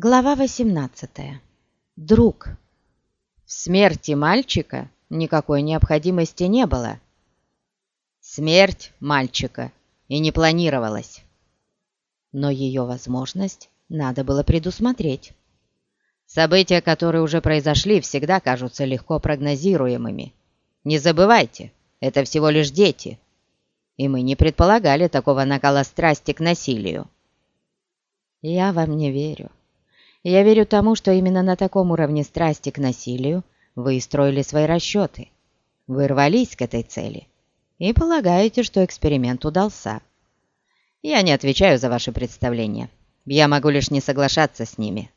Глава 18. Друг. В смерти мальчика никакой необходимости не было. Смерть мальчика и не планировалась. Но ее возможность надо было предусмотреть. События, которые уже произошли, всегда кажутся легко прогнозируемыми. Не забывайте, это всего лишь дети. И мы не предполагали такого накала страсти к насилию. Я вам не верю. Я верю тому, что именно на таком уровне страсти к насилию вы строили свои расчеты. Вы рвались к этой цели и полагаете, что эксперимент удался. Я не отвечаю за ваши представления. Я могу лишь не соглашаться с ними.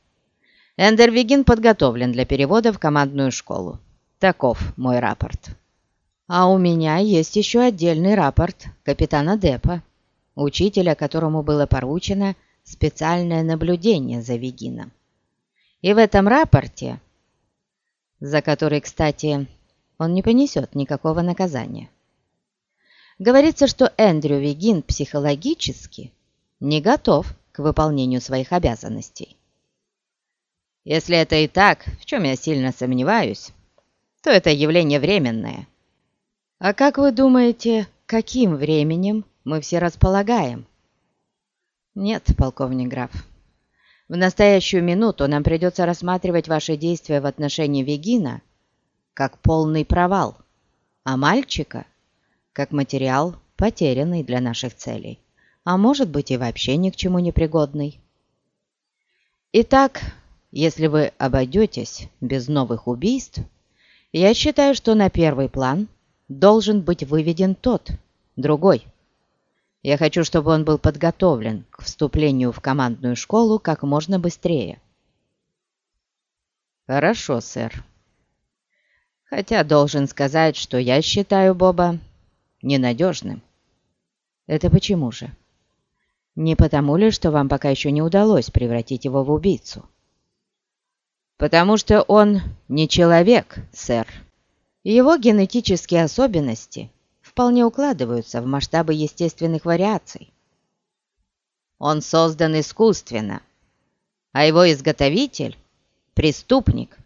Эндервигин подготовлен для перевода в командную школу. Таков мой рапорт. А у меня есть еще отдельный рапорт капитана Депа, учителя, которому было поручено специальное наблюдение за Вегином. И в этом рапорте, за который, кстати, он не понесет никакого наказания, говорится, что Эндрю Вегин психологически не готов к выполнению своих обязанностей. Если это и так, в чем я сильно сомневаюсь, то это явление временное. А как вы думаете, каким временем мы все располагаем? Нет, полковник граф. В настоящую минуту нам придется рассматривать ваши действия в отношении Вегина как полный провал, а мальчика как материал, потерянный для наших целей, а может быть и вообще ни к чему не пригодный. Итак, если вы обойдетесь без новых убийств, я считаю, что на первый план должен быть выведен тот, другой, я хочу, чтобы он был подготовлен к вступлению в командную школу как можно быстрее. Хорошо, сэр. Хотя должен сказать, что я считаю Боба ненадежным. Это почему же? Не потому ли, что вам пока еще не удалось превратить его в убийцу? Потому что он не человек, сэр. Его генетические особенности – вполне укладываются в масштабы естественных вариаций. Он создан искусственно, а его изготовитель – преступник,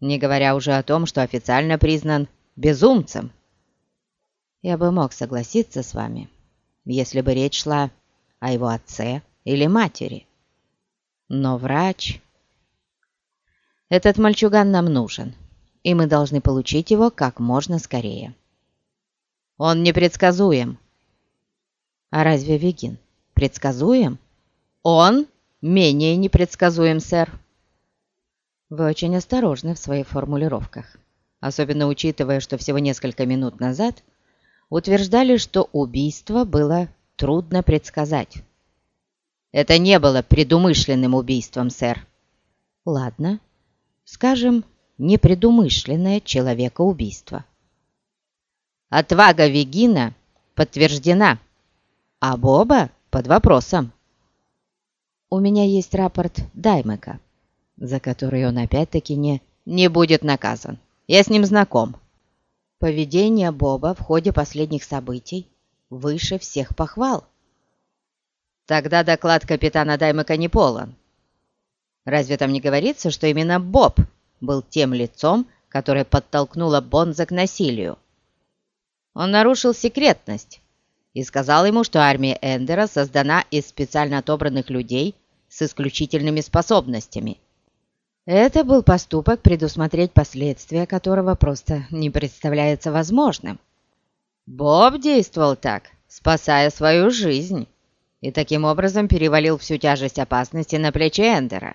не говоря уже о том, что официально признан безумцем. Я бы мог согласиться с вами, если бы речь шла о его отце или матери. Но врач... Этот мальчуган нам нужен, и мы должны получить его как можно скорее. Он непредсказуем. А разве Вегин предсказуем? Он менее непредсказуем, сэр. Вы очень осторожны в своих формулировках, особенно учитывая, что всего несколько минут назад утверждали, что убийство было трудно предсказать. Это не было предумышленным убийством, сэр. Ладно, скажем, непредумышленное человекоубийство. Отвага Вегина подтверждена, а Боба под вопросом. У меня есть рапорт Даймека, за который он опять-таки не... Не будет наказан. Я с ним знаком. Поведение Боба в ходе последних событий выше всех похвал. Тогда доклад капитана Даймека не полон. Разве там не говорится, что именно Боб был тем лицом, которое подтолкнуло Бонза к насилию? Он нарушил секретность и сказал ему, что армия Эндера создана из специально отобранных людей с исключительными способностями. Это был поступок, предусмотреть последствия которого просто не представляется возможным. Боб действовал так, спасая свою жизнь, и таким образом перевалил всю тяжесть опасности на плечи Эндера.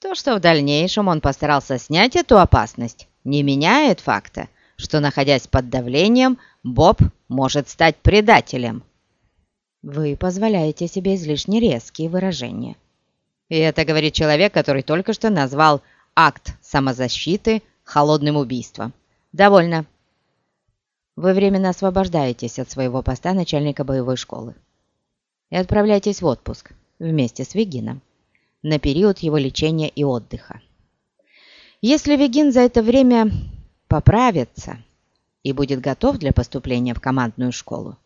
То, что в дальнейшем он постарался снять эту опасность, не меняет факта, что, находясь под давлением, Боб может стать предателем. Вы позволяете себе излишне резкие выражения. И это говорит человек, который только что назвал акт самозащиты холодным убийством. Довольно. Вы временно освобождаетесь от своего поста начальника боевой школы и отправляетесь в отпуск вместе с Вегином на период его лечения и отдыха. Если Вегин за это время поправится и будет готов для поступления в командную школу,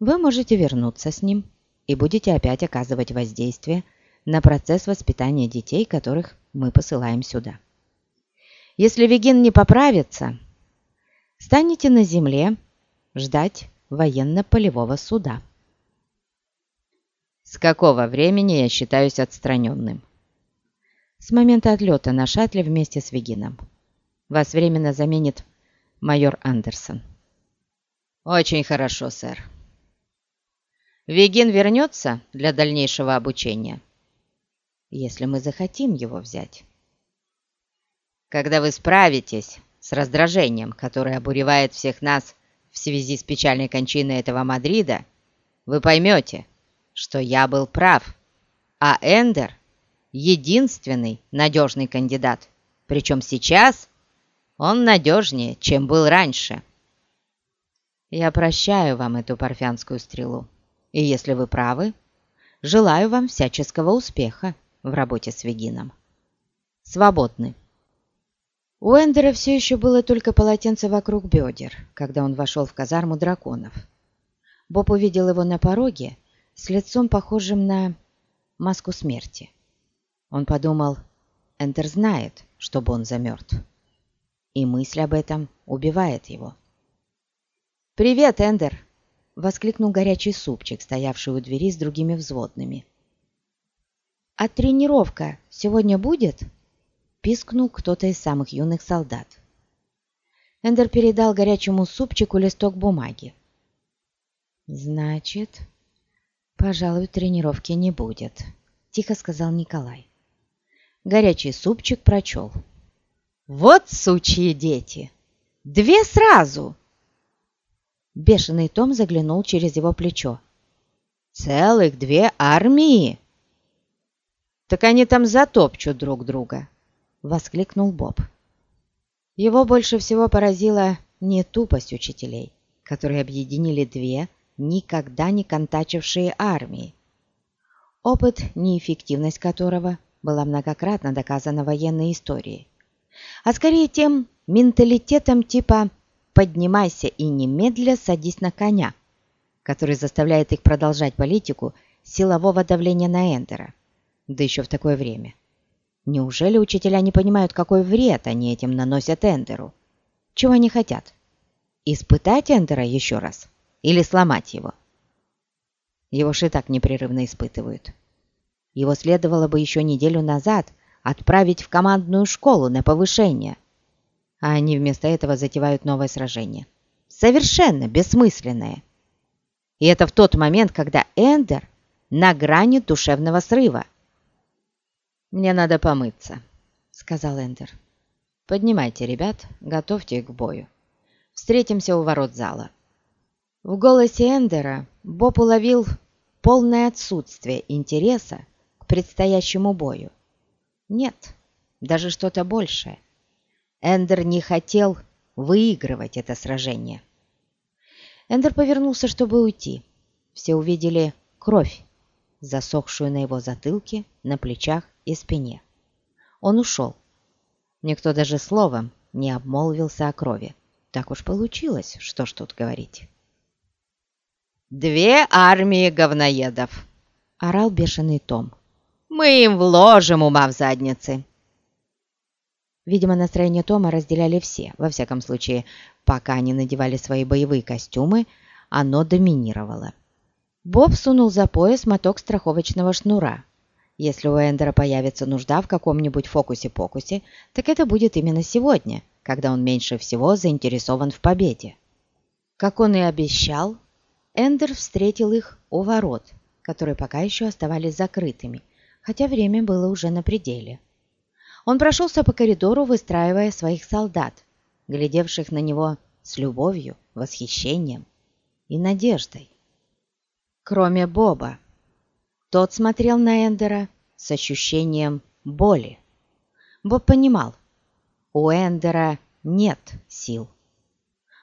вы можете вернуться с ним и будете опять оказывать воздействие на процесс воспитания детей, которых мы посылаем сюда. Если Вегин не поправится, станете на земле ждать военно-полевого суда. С какого времени я считаюсь отстраненным? С момента отлета на шаттле вместе с Вегином. Вас временно заменит майор Андерсон. Очень хорошо, сэр. Вегин вернется для дальнейшего обучения? Если мы захотим его взять. Когда вы справитесь с раздражением, которое обуревает всех нас в связи с печальной кончиной этого Мадрида, вы поймете, что я был прав, а Эндер — единственный надежный кандидат, причем сейчас он надежнее, чем был раньше. Я прощаю вам эту парфянскую стрелу, и если вы правы, желаю вам всяческого успеха в работе с Вегином. Свободны. У Эндера все еще было только полотенце вокруг бедер, когда он вошел в казарму драконов. Боб увидел его на пороге с лицом похожим на маску смерти. Он подумал, Эндер знает, что Бон замертв. И мысль об этом убивает его. «Привет, Эндер!» — воскликнул горячий супчик, стоявший у двери с другими взводными. «А тренировка сегодня будет?» пискнул кто-то из самых юных солдат. Эндер передал горячему супчику листок бумаги. «Значит, пожалуй, тренировки не будет», — тихо сказал Николай. Горячий супчик прочел. «Вот сучьи дети! Две сразу!» Бешеный Том заглянул через его плечо. «Целых две армии!» «Так они там затопчут друг друга!» — воскликнул Боб. Его больше всего поразила не тупость учителей, которые объединили две никогда не контачившие армии, опыт, неэффективность которого была многократно доказана военной историей, а скорее тем менталитетом типа «поднимайся и немедля садись на коня», который заставляет их продолжать политику силового давления на Эндера, да еще в такое время. Неужели учителя не понимают, какой вред они этим наносят Эндеру? Чего они хотят? Испытать Эндера еще раз? Или сломать его? Его же так непрерывно испытывают. Его следовало бы еще неделю назад отправить в командную школу на повышение. А они вместо этого затевают новое сражение. Совершенно бессмысленное. И это в тот момент, когда Эндер на грани душевного срыва. «Мне надо помыться», — сказал Эндер. «Поднимайте, ребят, готовьте их к бою. Встретимся у ворот зала». В голосе Эндера Боб уловил полное отсутствие интереса к предстоящему бою. Нет, даже что-то большее. Эндер не хотел выигрывать это сражение. Эндер повернулся, чтобы уйти. Все увидели кровь, засохшую на его затылке, на плечах и спине. Он ушел. Никто даже словом не обмолвился о крови. Так уж получилось, что ж тут говорить. «Две армии говноедов!» — орал бешеный Том. «Мы им вложим ума в задницы!» Видимо, настроение Тома разделяли все. Во всяком случае, пока они надевали свои боевые костюмы, оно доминировало. Боб сунул за пояс моток страховочного шнура. Если у Эндера появится нужда в каком-нибудь фокусе-покусе, так это будет именно сегодня, когда он меньше всего заинтересован в победе. Как он и обещал, Эндер встретил их у ворот, которые пока еще оставались закрытыми, хотя время было уже на пределе. Он прошелся по коридору, выстраивая своих солдат, глядевших на него с любовью, восхищением и надеждой. Кроме Боба, тот смотрел на Эндера с ощущением боли. Боб понимал, у Эндера нет сил.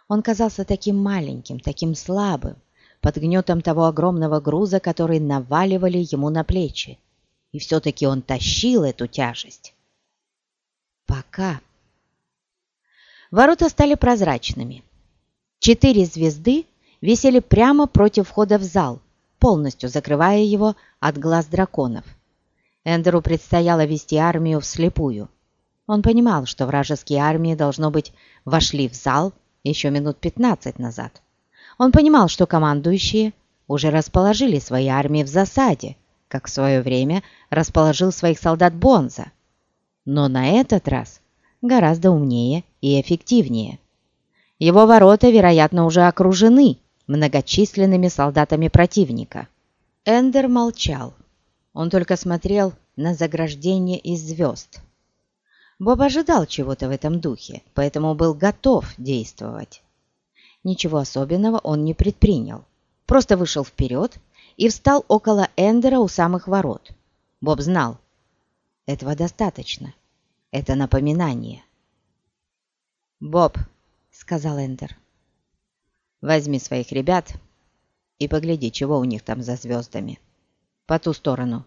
Он казался таким маленьким, таким слабым, под гнетом того огромного груза, который наваливали ему на плечи. И все-таки он тащил эту тяжесть. Пока. Ворота стали прозрачными. Четыре звезды висели прямо против входа в зал, полностью закрывая его от глаз драконов. Эндеру предстояло вести армию вслепую. Он понимал, что вражеские армии, должно быть, вошли в зал еще минут 15 назад. Он понимал, что командующие уже расположили свои армии в засаде, как в свое время расположил своих солдат Бонза. Но на этот раз гораздо умнее и эффективнее. Его ворота, вероятно, уже окружены многочисленными солдатами противника. Эндер молчал. Он только смотрел на заграждение из звезд. Боб ожидал чего-то в этом духе, поэтому был готов действовать. Ничего особенного он не предпринял. Просто вышел вперед и встал около Эндера у самых ворот. Боб знал, этого достаточно. Это напоминание. «Боб», — сказал Эндер, — «возьми своих ребят и погляди, чего у них там за звездами. По ту сторону».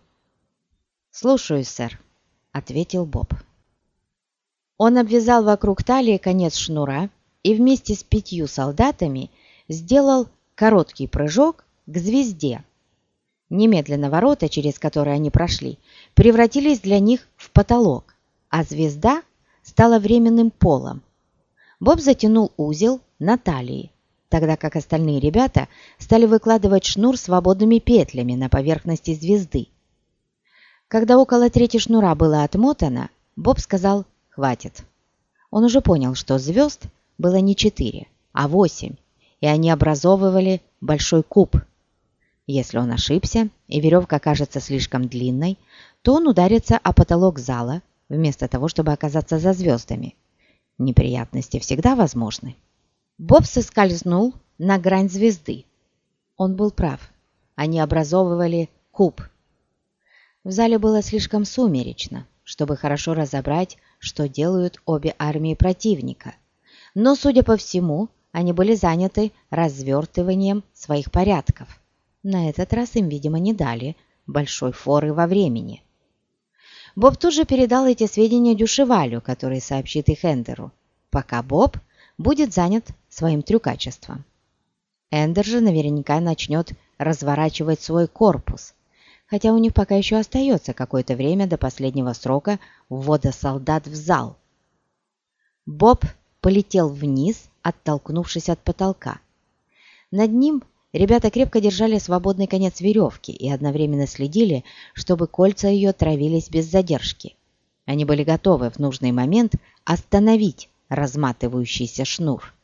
«Слушаюсь, сэр», — ответил Боб. Он обвязал вокруг талии конец шнура и вместе с пятью солдатами сделал короткий прыжок к звезде. Немедленно ворота, через которые они прошли, превратились для них в потолок, а звезда стала временным полом. Боб затянул узел на талии, тогда как остальные ребята стали выкладывать шнур свободными петлями на поверхности звезды. Когда около трети шнура было отмотано, Боб сказал «хватит». Он уже понял, что звезд было не четыре, а восемь, и они образовывали большой куб. Если он ошибся, и веревка окажется слишком длинной, то он ударится о потолок зала, вместо того, чтобы оказаться за звездами. Неприятности всегда возможны. Боб соскользнул на грань звезды. Он был прав. Они образовывали куб. В зале было слишком сумеречно, чтобы хорошо разобрать, что делают обе армии противника. Но, судя по всему, они были заняты развертыванием своих порядков. На этот раз им, видимо, не дали большой форы во времени. Боб тут же передал эти сведения Дюшевалю, который сообщит их Эндеру, пока Боб будет занят своим трюкачеством. Эндер же наверняка начнет разворачивать свой корпус, хотя у них пока еще остается какое-то время до последнего срока ввода солдат в зал. Боб полетел вниз, оттолкнувшись от потолка. Над ним ребята крепко держали свободный конец веревки и одновременно следили, чтобы кольца ее травились без задержки. Они были готовы в нужный момент остановить разматывающийся шнур.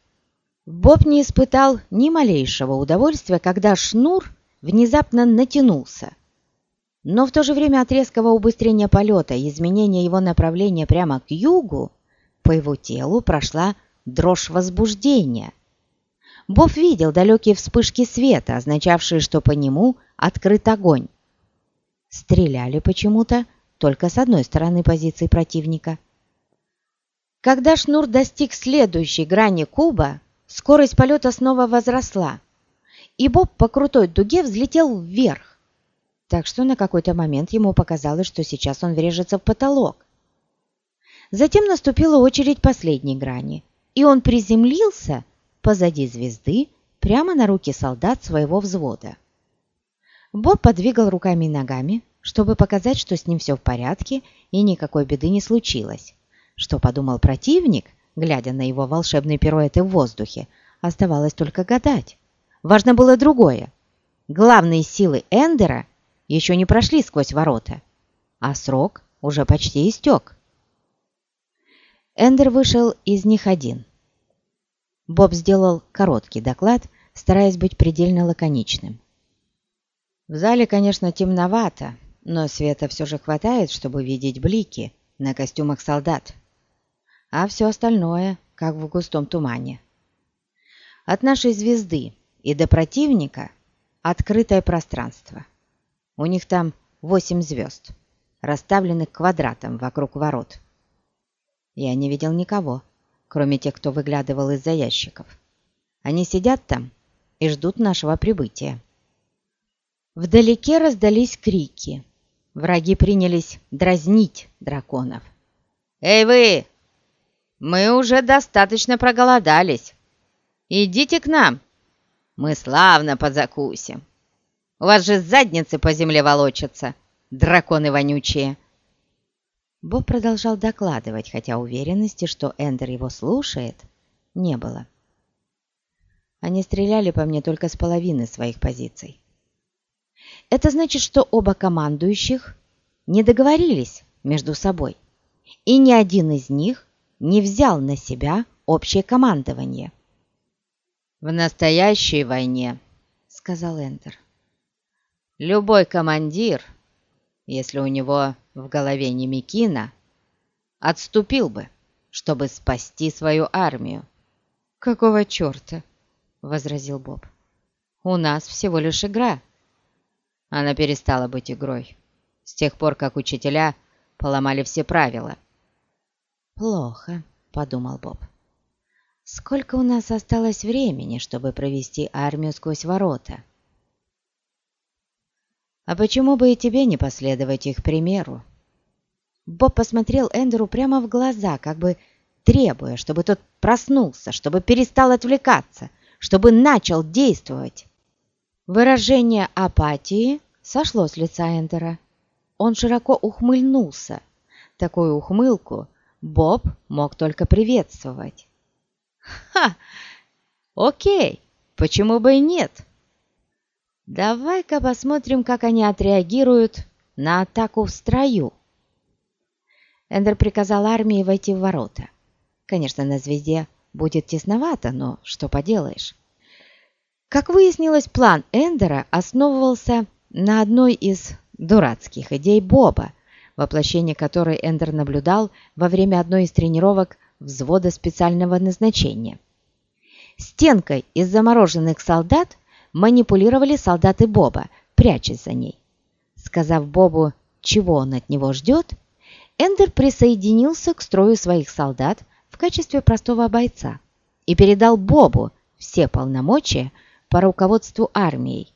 Боб не испытал ни малейшего удовольствия, когда шнур внезапно натянулся. Но в то же время от резкого убыстрения полета и изменения его направления прямо к югу по его телу прошла дрожь возбуждения. Боб видел далекие вспышки света, означавшие, что по нему открыт огонь. Стреляли почему-то только с одной стороны позиции противника. Когда шнур достиг следующей грани куба, скорость полета снова возросла, и Боб по крутой дуге взлетел вверх, так что на какой-то момент ему показалось, что сейчас он врежется в потолок. Затем наступила очередь последней грани, и он приземлился позади звезды прямо на руки солдат своего взвода. Боб подвигал руками и ногами, чтобы показать, что с ним все в порядке и никакой беды не случилось. Что подумал противник, глядя на его волшебные пируэты в воздухе, оставалось только гадать. Важно было другое. Главные силы Эндера еще не прошли сквозь ворота, а срок уже почти истек. Эндер вышел из них один. Боб сделал короткий доклад, стараясь быть предельно лаконичным. В зале, конечно, темновато, но света все же хватает, чтобы видеть блики на костюмах солдат. А все остальное, как в густом тумане. От нашей звезды и до противника открытое пространство. У них там восемь звезд, расставленных квадратом вокруг ворот. Я не видел никого, кроме тех, кто выглядывал из-за ящиков. Они сидят там и ждут нашего прибытия. Вдалеке раздались крики. Враги принялись дразнить драконов. «Эй вы! Мы уже достаточно проголодались. Идите к нам. Мы славно подзакусим. У вас же задницы по земле волочатся, драконы вонючие!» Боб продолжал докладывать, хотя уверенности, что Эндер его слушает, не было. Они стреляли по мне только с половины своих позиций. Это значит, что оба командующих не договорились между собой, и ни один из них не взял на себя общее командование. «В настоящей войне», — сказал Эндер, — «любой командир, если у него в голове не Микина, отступил бы, чтобы спасти свою армию». «Какого черта?» — возразил Боб. «У нас всего лишь игра». Она перестала быть игрой с тех пор, как учителя поломали все правила. «Плохо», — подумал Боб. «Сколько у нас осталось времени, чтобы провести армию сквозь ворота?» «А почему бы и тебе не последовать их примеру?» Боб посмотрел Эндеру прямо в глаза, как бы требуя, чтобы тот проснулся, чтобы перестал отвлекаться, чтобы начал действовать. Выражение апатии сошло с лица Эндера. Он широко ухмыльнулся. Такую ухмылку Боб мог только приветствовать. «Ха! Окей, почему бы и нет?» «Давай-ка посмотрим, как они отреагируют на атаку в строю». Эндер приказал армии войти в ворота. Конечно, на звезде будет тесновато, но что поделаешь. Как выяснилось, план Эндера основывался на одной из дурацких идей Боба, воплощение которой Эндер наблюдал во время одной из тренировок взвода специального назначения. Стенкой из замороженных солдат манипулировали солдаты Боба, прячась за ней. Сказав Бобу, чего он от него ждет, Эндер присоединился к строю своих солдат в качестве простого бойца и передал Бобу все полномочия по руководству армией.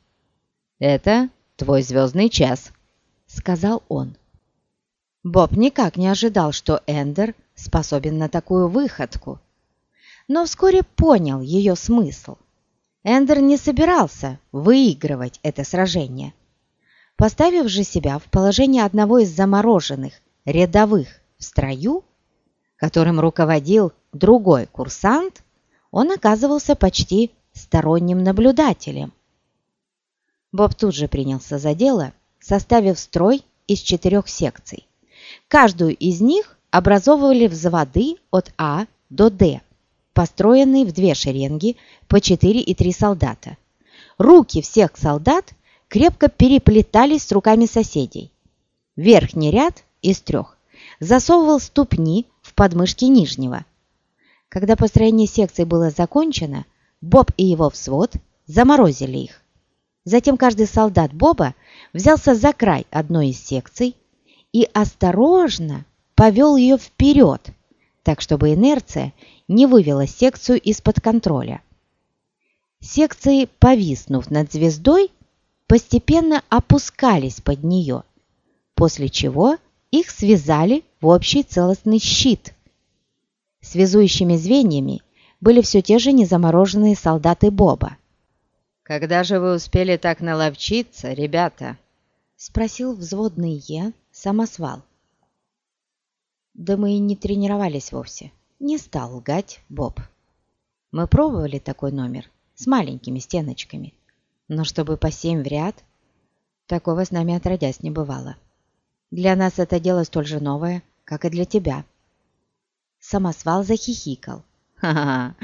«Это твой звездный час», — сказал он. Боб никак не ожидал, что Эндер способен на такую выходку, но вскоре понял ее смысл. Эндер не собирался выигрывать это сражение. Поставив же себя в положение одного из замороженных рядовых в строю, которым руководил другой курсант, он оказывался почти сторонним наблюдателем. Боб тут же принялся за дело, составив строй из четырех секций. Каждую из них образовывали взводы от А до Д, построенные в две шеренги по 4 и 3 солдата. Руки всех солдат крепко переплетались с руками соседей. Верхний ряд из трех засовывал ступни в подмышки нижнего. Когда построение секции было закончено, Боб и его взвод заморозили их. Затем каждый солдат Боба взялся за край одной из секций и осторожно повел ее вперед, так чтобы инерция не вывела секцию из-под контроля. Секции, повиснув над звездой, постепенно опускались под нее, после чего их связали в общий целостный щит. Связующими звеньями были все те же незамороженные солдаты Боба. «Когда же вы успели так наловчиться, ребята?» — спросил взводный Е самосвал. «Да мы и не тренировались вовсе. Не стал лгать Боб. Мы пробовали такой номер с маленькими стеночками, но чтобы по семь в ряд, такого с нами отродясь не бывало. Для нас это дело столь же новое, как и для тебя». Самосвал захихикал. «Ха-ха,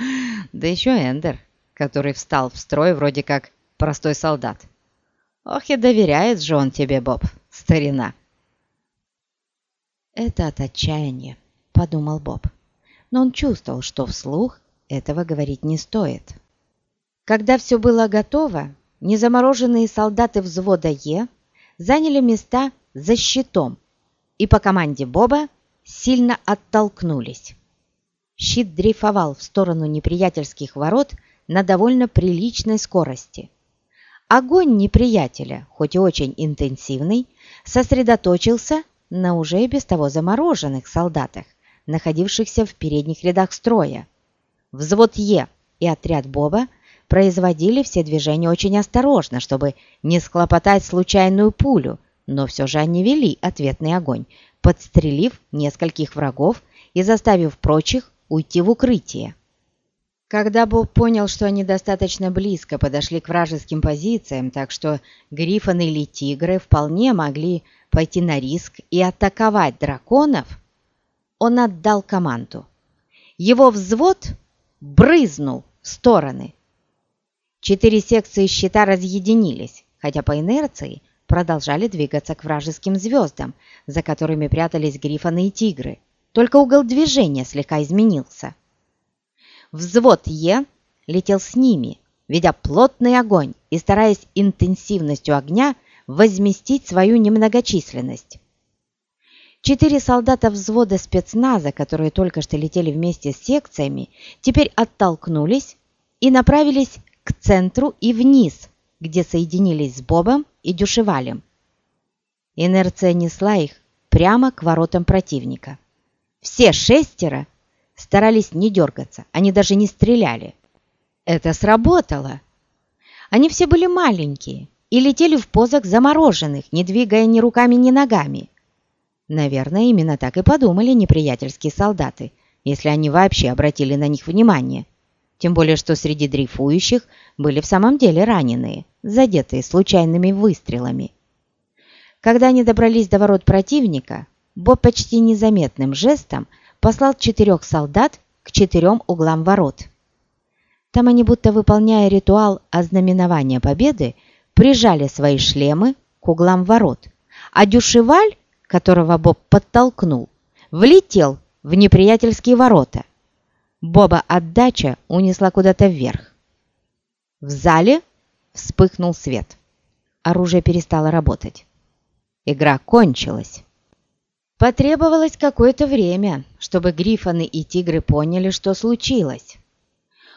да еще Эндер, который встал в строй вроде как простой солдат. Ох и доверяет же он тебе, Боб, старина!» «Это от отчаяния», — подумал Боб. Но он чувствовал, что вслух этого говорить не стоит. Когда все было готово, незамороженные солдаты взвода Е заняли места за щитом и по команде Боба сильно оттолкнулись. Щит дрейфовал в сторону неприятельских ворот на довольно приличной скорости. Огонь неприятеля, хоть и очень интенсивный, сосредоточился на уже без того замороженных солдатах, находившихся в передних рядах строя. Взвод Е и отряд Боба производили все движения очень осторожно, чтобы не схлопотать случайную пулю, но все же они вели ответный огонь, подстрелив нескольких врагов и заставив прочих уйти в укрытие. Когда Боб понял, что они достаточно близко подошли к вражеским позициям, так что грифоны или тигры вполне могли пойти на риск и атаковать драконов, он отдал команду. Его взвод брызнул в стороны. Четыре секции щита разъединились, хотя по инерции продолжали двигаться к вражеским звездам, за которыми прятались грифоны и тигры. Только угол движения слегка изменился. Взвод Е летел с ними, ведя плотный огонь и стараясь интенсивностью огня возместить свою немногочисленность. Четыре солдата взвода спецназа, которые только что летели вместе с секциями, теперь оттолкнулись и направились к центру и вниз, где соединились с Бобом и Дюшевалем. Инерция несла их прямо к воротам противника. Все шестеро старались не дергаться, они даже не стреляли. Это сработало. Они все были маленькие и летели в позах замороженных, не двигая ни руками, ни ногами. Наверное, именно так и подумали неприятельские солдаты, если они вообще обратили на них внимание. Тем более, что среди дрейфующих были в самом деле раненые, задетые случайными выстрелами. Когда они добрались до ворот противника, Боб почти незаметным жестом послал четырех солдат к четырем углам ворот. Там они, будто выполняя ритуал ознаменования победы, прижали свои шлемы к углам ворот, а Дюшеваль, которого Боб подтолкнул, влетел в неприятельские ворота. Боба отдача унесла куда-то вверх. В зале вспыхнул свет. Оружие перестало работать. Игра кончилась. Потребовалось какое-то время, чтобы грифоны и тигры поняли, что случилось.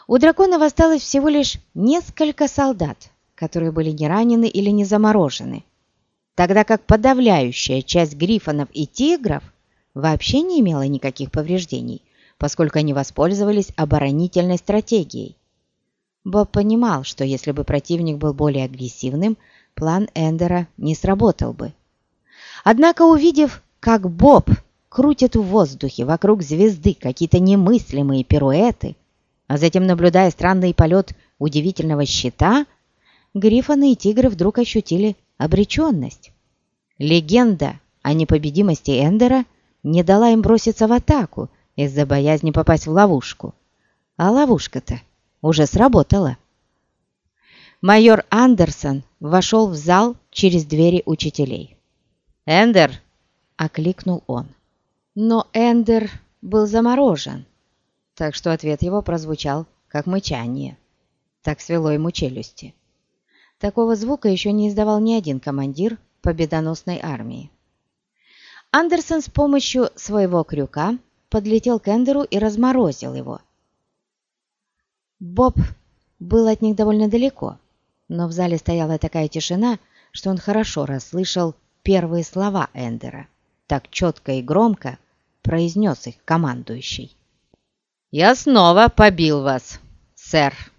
У драконов осталось всего лишь несколько солдат, которые были не ранены или не заморожены, тогда как подавляющая часть грифонов и тигров вообще не имела никаких повреждений, поскольку они воспользовались оборонительной стратегией. Боб понимал, что если бы противник был более агрессивным, план Эндера не сработал бы. Однако, увидев, как Боб крутит в воздухе вокруг звезды какие-то немыслимые пируэты, а затем, наблюдая странный полет удивительного щита, Гриффоны и Тигры вдруг ощутили обреченность. Легенда о непобедимости Эндера не дала им броситься в атаку из-за боязни попасть в ловушку. А ловушка-то уже сработала. Майор Андерсон вошел в зал через двери учителей. «Эндер!» — окликнул он. Но Эндер был заморожен, так что ответ его прозвучал как мычание. Так свело ему челюсти. Такого звука еще не издавал ни один командир победоносной армии. Андерсон с помощью своего крюка подлетел к Эндеру и разморозил его. Боб был от них довольно далеко, но в зале стояла такая тишина, что он хорошо расслышал первые слова Эндера так четко и громко произнес их командующий. «Я снова побил вас, сэр!»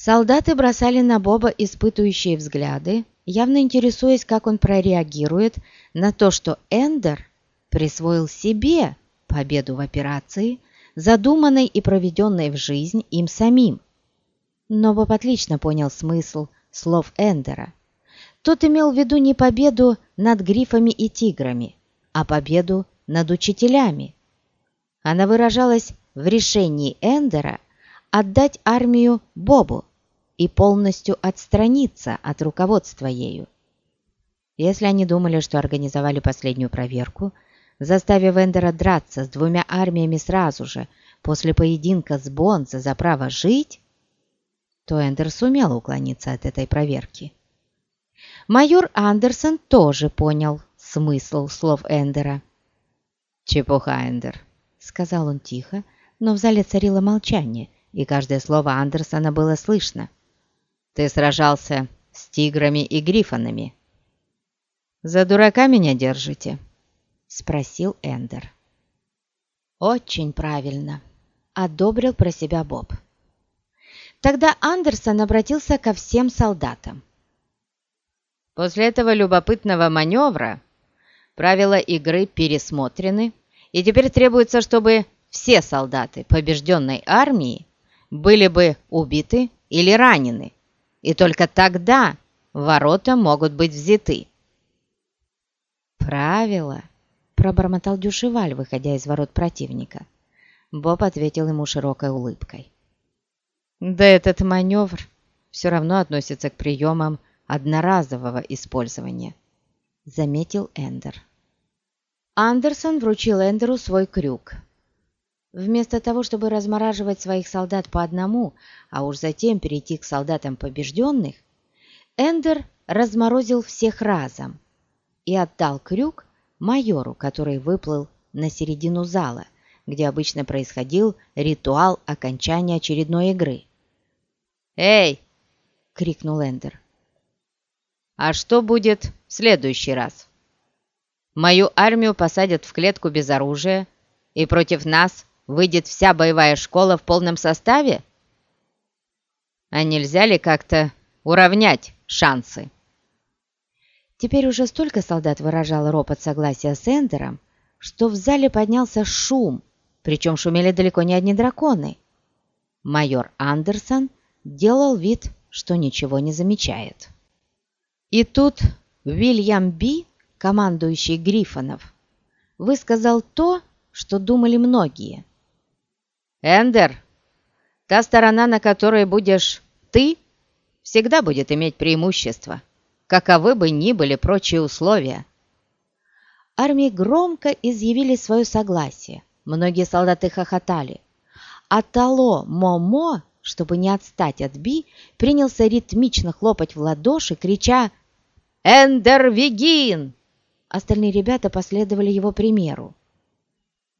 Солдаты бросали на Боба испытывающие взгляды, явно интересуясь, как он прореагирует на то, что Эндер присвоил себе победу в операции, задуманной и проведенной в жизнь им самим. Но Боб отлично понял смысл слов Эндера. Тот имел в виду не победу над грифами и тиграми, а победу над учителями. Она выражалась в решении Эндера отдать армию Бобу и полностью отстраниться от руководства ею. Если они думали, что организовали последнюю проверку, заставив Эндера драться с двумя армиями сразу же после поединка с Бонза за право жить, то Эндер сумел уклониться от этой проверки. Майор Андерсон тоже понял, смысл слов Эндера. «Чепуха, Эндер», — сказал он тихо, но в зале царило молчание, и каждое слово Андерсона было слышно. «Ты сражался с тиграми и грифонами». «За дурака меня держите?» — спросил Эндер. «Очень правильно», — одобрил про себя Боб. Тогда Андерсон обратился ко всем солдатам. После этого любопытного маневра правила игры пересмотрены, и теперь требуется, чтобы все солдаты побежденной армии были бы убиты или ранены, и только тогда ворота могут быть взяты. «Правила», — пробормотал Дюшеваль, выходя из ворот противника. Боб ответил ему широкой улыбкой. «Да этот маневр все равно относится к приемам одноразового использования», — заметил Эндер. Андерсон вручил Эндеру свой крюк. Вместо того, чтобы размораживать своих солдат по одному, а уж затем перейти к солдатам побежденных, Эндер разморозил всех разом и отдал крюк майору, который выплыл на середину зала, где обычно происходил ритуал окончания очередной игры. «Эй!» — крикнул Эндер. «А что будет в следующий раз? Мою армию посадят в клетку без оружия, и против нас выйдет вся боевая школа в полном составе? А нельзя ли как-то уравнять шансы?» Теперь уже столько солдат выражало ропот согласия с Эндером, что в зале поднялся шум, причем шумели далеко не одни драконы. Майор Андерсон делал вид, что ничего не замечает. И тут Уильям Би, командующий Гриффонов, высказал то, что думали многие. «Эндер, та сторона, на которой будешь ты, всегда будет иметь преимущество, каковы бы ни были прочие условия». Армии громко изъявили свое согласие. Многие солдаты хохотали. А Тало Момо, чтобы не отстать от Би, принялся ритмично хлопать в ладоши, крича «Эндер Виггин!». Остальные ребята последовали его примеру.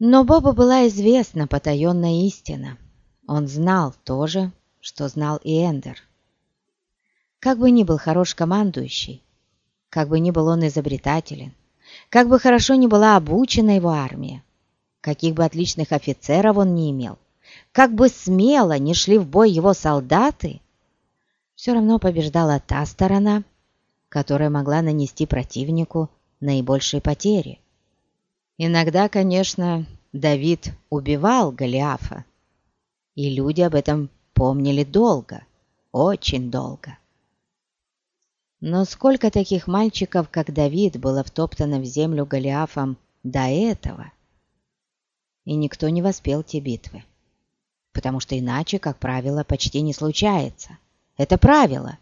Но Бобу была известна потаенная истина. Он знал то же, что знал и Эндер. Как бы ни был хорош командующий, как бы ни был он изобретателен, как бы хорошо ни была обучена его армия, каких бы отличных офицеров он не имел, как бы смело не шли в бой его солдаты, все равно побеждала та сторона, которая могла нанести противнику наибольшие потери. Иногда, конечно, Давид убивал Голиафа, и люди об этом помнили долго, очень долго. Но сколько таких мальчиков, как Давид, было втоптано в землю Голиафом до этого? И никто не воспел те битвы. Потому что иначе, как правило, почти не случается. Это правило.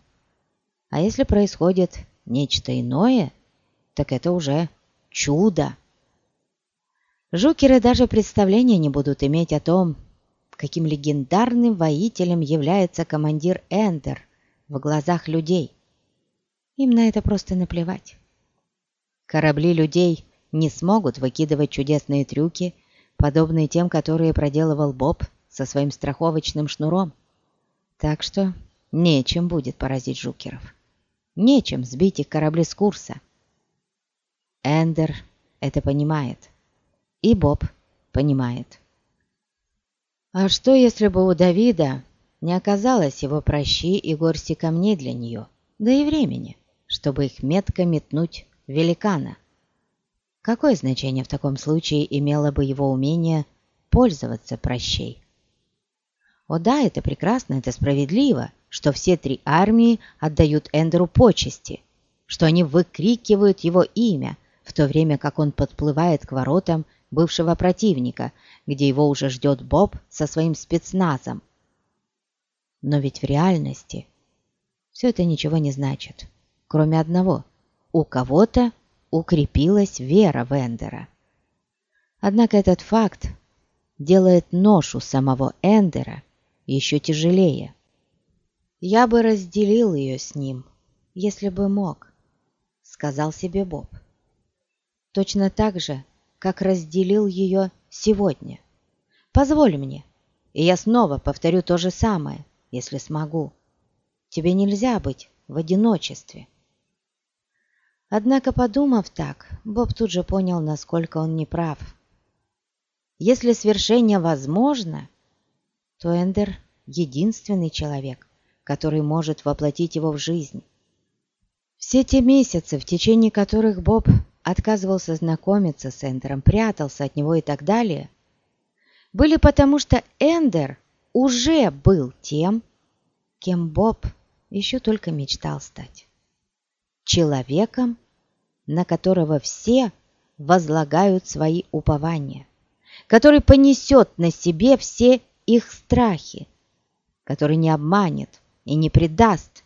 А если происходит нечто иное, так это уже чудо. Жукеры даже представления не будут иметь о том, каким легендарным воителем является командир Эндер в глазах людей. Им на это просто наплевать. Корабли людей не смогут выкидывать чудесные трюки, подобные тем, которые проделывал Боб со своим страховочным шнуром. Так что нечем будет поразить жукеров. Нечем сбить их корабли с курса. Эндер это понимает. И Боб понимает. А что, если бы у Давида не оказалось его прощи и горсти камней для нее, да и времени, чтобы их метко метнуть великана? Какое значение в таком случае имело бы его умение пользоваться прощей? О да, это прекрасно, это справедливо, что все три армии отдают Эндеру почести, что они выкрикивают его имя, в то время как он подплывает к воротам бывшего противника, где его уже ждет Боб со своим спецназом. Но ведь в реальности все это ничего не значит, кроме одного. У кого-то укрепилась вера Вендера. Однако этот факт делает ношу самого Эндера еще тяжелее. «Я бы разделил ее с ним, если бы мог», — сказал себе Боб. «Точно так же, как разделил ее сегодня. Позволь мне, и я снова повторю то же самое, если смогу. Тебе нельзя быть в одиночестве. Однако, подумав так, Боб тут же понял, насколько он неправ. Если свершение возможно, то Эндер — единственный человек, который может воплотить его в жизнь. Все те месяцы, в течение которых Боб отказывался знакомиться с Эндером, прятался от него и так далее, были потому, что Эндер уже был тем, кем Боб еще только мечтал стать. Человеком, на которого все возлагают свои упования, который понесет на себе все их страхи, который не обманет и не предаст.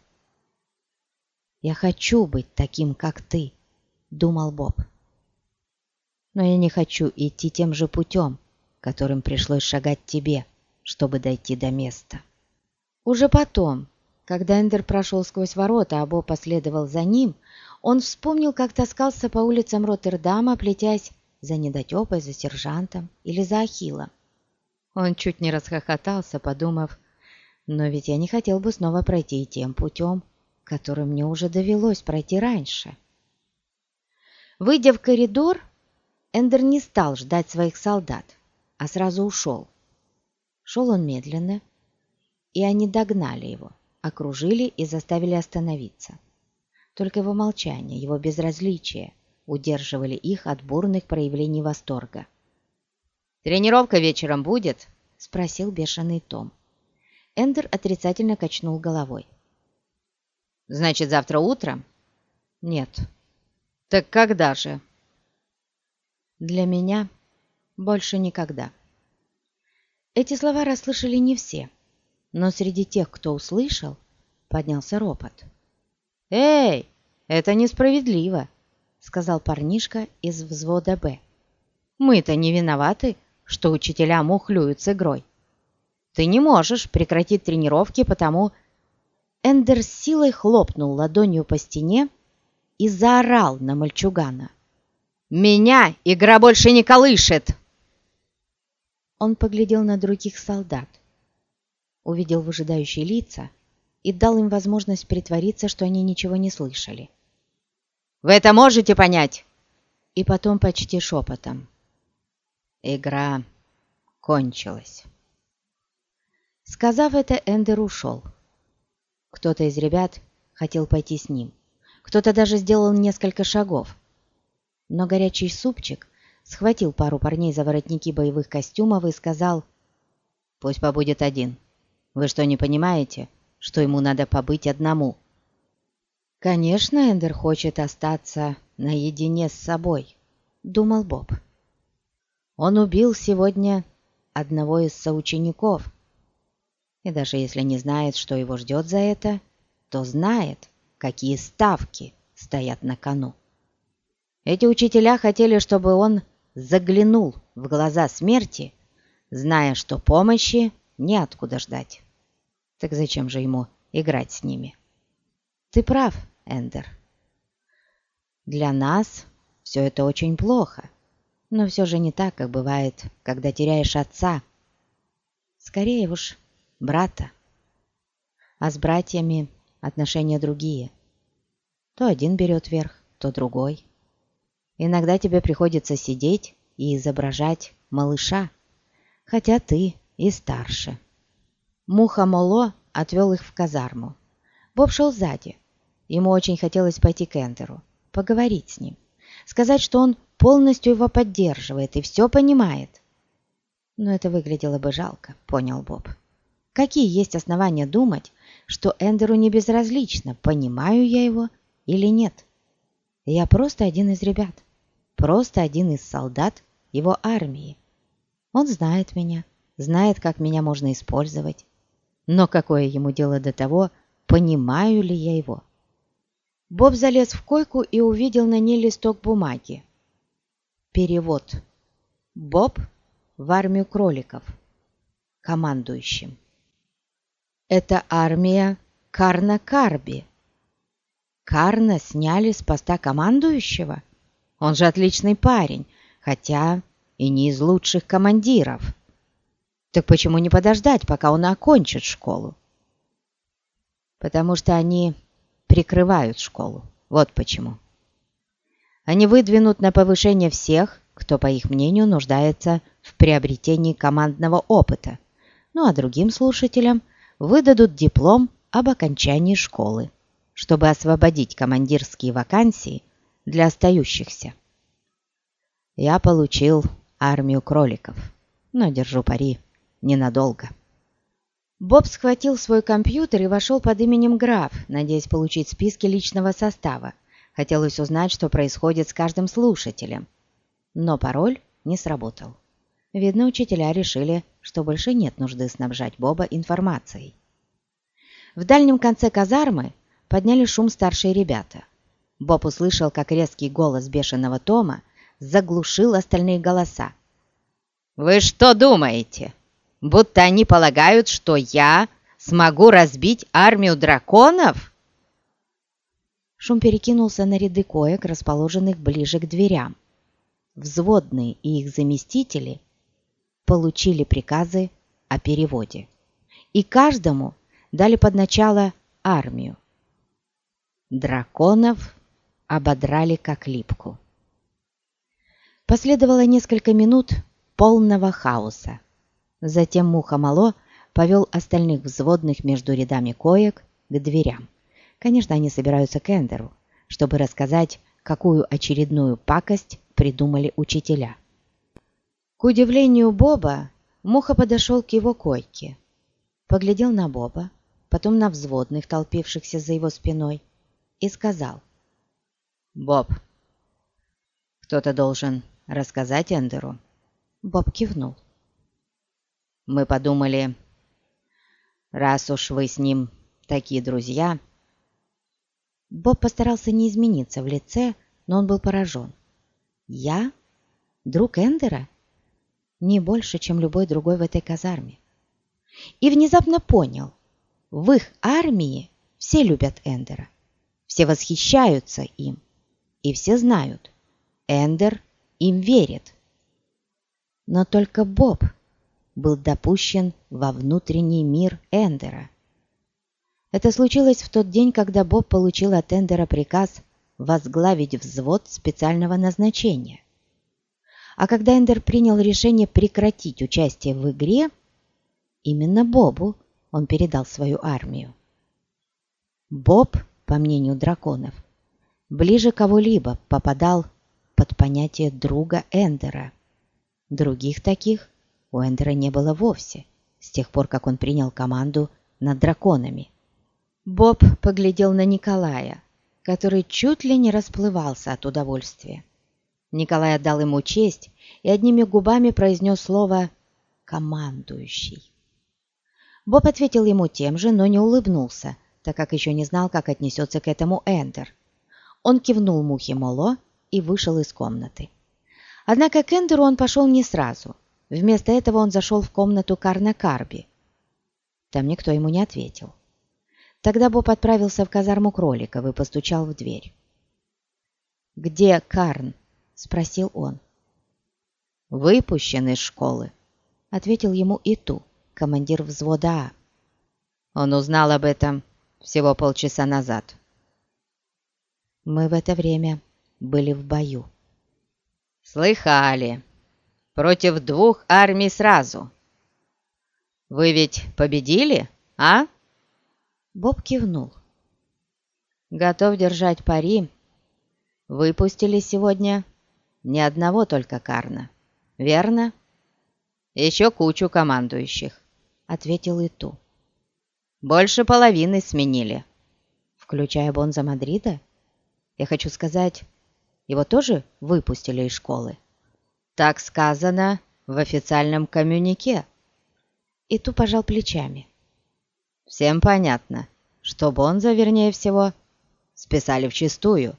«Я хочу быть таким, как ты», — думал Боб. «Но я не хочу идти тем же путем, которым пришлось шагать тебе, чтобы дойти до места». Уже потом, когда Эндер прошел сквозь ворота, а Боб последовал за ним, он вспомнил, как таскался по улицам Роттердама, плетясь за недотепой, за сержантом или за Ахилла. Он чуть не расхохотался, подумав, но ведь я не хотел бы снова пройти тем путем, которым мне уже довелось пройти раньше. Выйдя в коридор, Эндер не стал ждать своих солдат, а сразу ушел. Шел он медленно, и они догнали его, окружили и заставили остановиться. Только его молчание, его безразличие удерживали их от бурных проявлений восторга. «Тренировка вечером будет?» — спросил бешеный Том. Эндер отрицательно качнул головой. «Значит, завтра утром?» «Нет». «Так когда же?» «Для меня больше никогда». Эти слова расслышали не все, но среди тех, кто услышал, поднялся ропот. «Эй, это несправедливо!» — сказал парнишка из взвода «Б». «Мы-то не виноваты, что учителя мухлюют с игрой. Ты не можешь прекратить тренировки, потому...» Эндер силой хлопнул ладонью по стене и заорал на мальчугана. «Меня игра больше не колышет!» Он поглядел на других солдат, увидел выжидающие лица и дал им возможность притвориться, что они ничего не слышали. «Вы это можете понять?» И потом почти шепотом. Игра кончилась. Сказав это, Эндер ушел. Кто-то из ребят хотел пойти с ним. Кто-то даже сделал несколько шагов. Но горячий супчик схватил пару парней за воротники боевых костюмов и сказал, «Пусть побудет один. Вы что, не понимаете, что ему надо побыть одному?» «Конечно, Эндер хочет остаться наедине с собой», — думал Боб. «Он убил сегодня одного из соучеников, и даже если не знает, что его ждет за это, то знает, какие ставки стоят на кону. Эти учителя хотели, чтобы он заглянул в глаза смерти, зная, что помощи неоткуда ждать. Так зачем же ему играть с ними? Ты прав, Эндер. Для нас все это очень плохо, но все же не так, как бывает, когда теряешь отца. Скорее уж, брата. А с братьями отношения другие. То один берет верх, то другой. Иногда тебе приходится сидеть и изображать малыша, хотя ты и старше. Муха Моло отвел их в казарму. Боб шел сзади. Ему очень хотелось пойти к Эндеру, поговорить с ним, сказать, что он полностью его поддерживает и все понимает. Но это выглядело бы жалко, понял Боб. Какие есть основания думать, что Эндеру не безразлично, понимаю я его или нет? Я просто один из ребят просто один из солдат его армии. Он знает меня, знает, как меня можно использовать. Но какое ему дело до того, понимаю ли я его? Боб залез в койку и увидел на ней листок бумаги. Перевод. Боб в армию кроликов. Командующим. Это армия Карна Карби. Карна сняли с поста командующего? Он же отличный парень, хотя и не из лучших командиров. Так почему не подождать, пока он окончит школу? Потому что они прикрывают школу. Вот почему. Они выдвинут на повышение всех, кто, по их мнению, нуждается в приобретении командного опыта, ну а другим слушателям выдадут диплом об окончании школы. чтобы освободить командирские вакансии для остающихся. Я получил армию кроликов, но держу пари ненадолго. Боб схватил свой компьютер и вошел под именем Граф, надеясь получить списки личного состава. Хотелось узнать, что происходит с каждым слушателем. Но пароль не сработал. Видно, учителя решили, что больше нет нужды снабжать Боба информацией. В дальнем конце казармы подняли шум старшие ребята. Боб услышал, как резкий голос бешеного Тома заглушил остальные голоса. «Вы что думаете?» будто они полагают, что я смогу разбить армию драконов?» Шум перекинулся на ряды коек, расположенных ближе к дверям. Взводные и их заместители получили приказы о переводе, и каждому дали под начало армию. Драконов ободрали как липку. Последовало несколько минут полного хаоса. Затем Мухомало повел остальных взводных между рядами коек к дверям. Конечно, они собираются к Эндеру, чтобы рассказать, какую очередную пакость придумали учителя. К удивлению Боба, Муха подошел к его койке, поглядел на Боба, потом на взводных, толпившихся за его спиной, и сказал. «Боб, кто-то должен рассказать Эндеру». Боб кивнул. Мы подумали, раз уж вы с ним такие друзья... Боб постарался не измениться в лице, но он был поражен. Я? Друг Эндера? Не больше, чем любой другой в этой казарме. И внезапно понял, в их армии все любят Эндера, все восхищаются им, и все знают, Эндер им верит. Но только Боб был допущен во внутренний мир Эндера. Это случилось в тот день, когда Боб получил от Эндера приказ возглавить взвод специального назначения. А когда Эндер принял решение прекратить участие в игре, именно Бобу он передал свою армию. Боб, по мнению драконов, ближе кого-либо попадал под понятие друга Эндера. Других таких у Эндера не было вовсе, с тех пор, как он принял команду над драконами. Боб поглядел на Николая, который чуть ли не расплывался от удовольствия. Николай отдал ему честь и одними губами произнес слово «командующий». Боб ответил ему тем же, но не улыбнулся, так как еще не знал, как отнесется к этому Эндер. Он кивнул Мухе Моло и вышел из комнаты. Однако к Эндеру он пошел не сразу. Вместо этого он зашел в комнату Карна Карби. Там никто ему не ответил. Тогда Боб отправился в казарму кроликов и постучал в дверь. «Где Карн?» — спросил он. «Выпущен из школы», — ответил ему Иту, командир взвода А. Он узнал об этом всего полчаса назад. Мы в это время были в бою. «Слыхали!» против двух армий сразу. Вы ведь победили, а?» Боб кивнул. «Готов держать пари. Выпустили сегодня ни одного только Карна, верно?» «Еще кучу командующих», — ответил Иту. «Больше половины сменили». «Включая Бонза Мадрида? Я хочу сказать, его тоже выпустили из школы?» Так сказано в официальном коммюнике. И ту пожал плечами. Всем понятно, что Бонза, вернее всего, списали вчистую.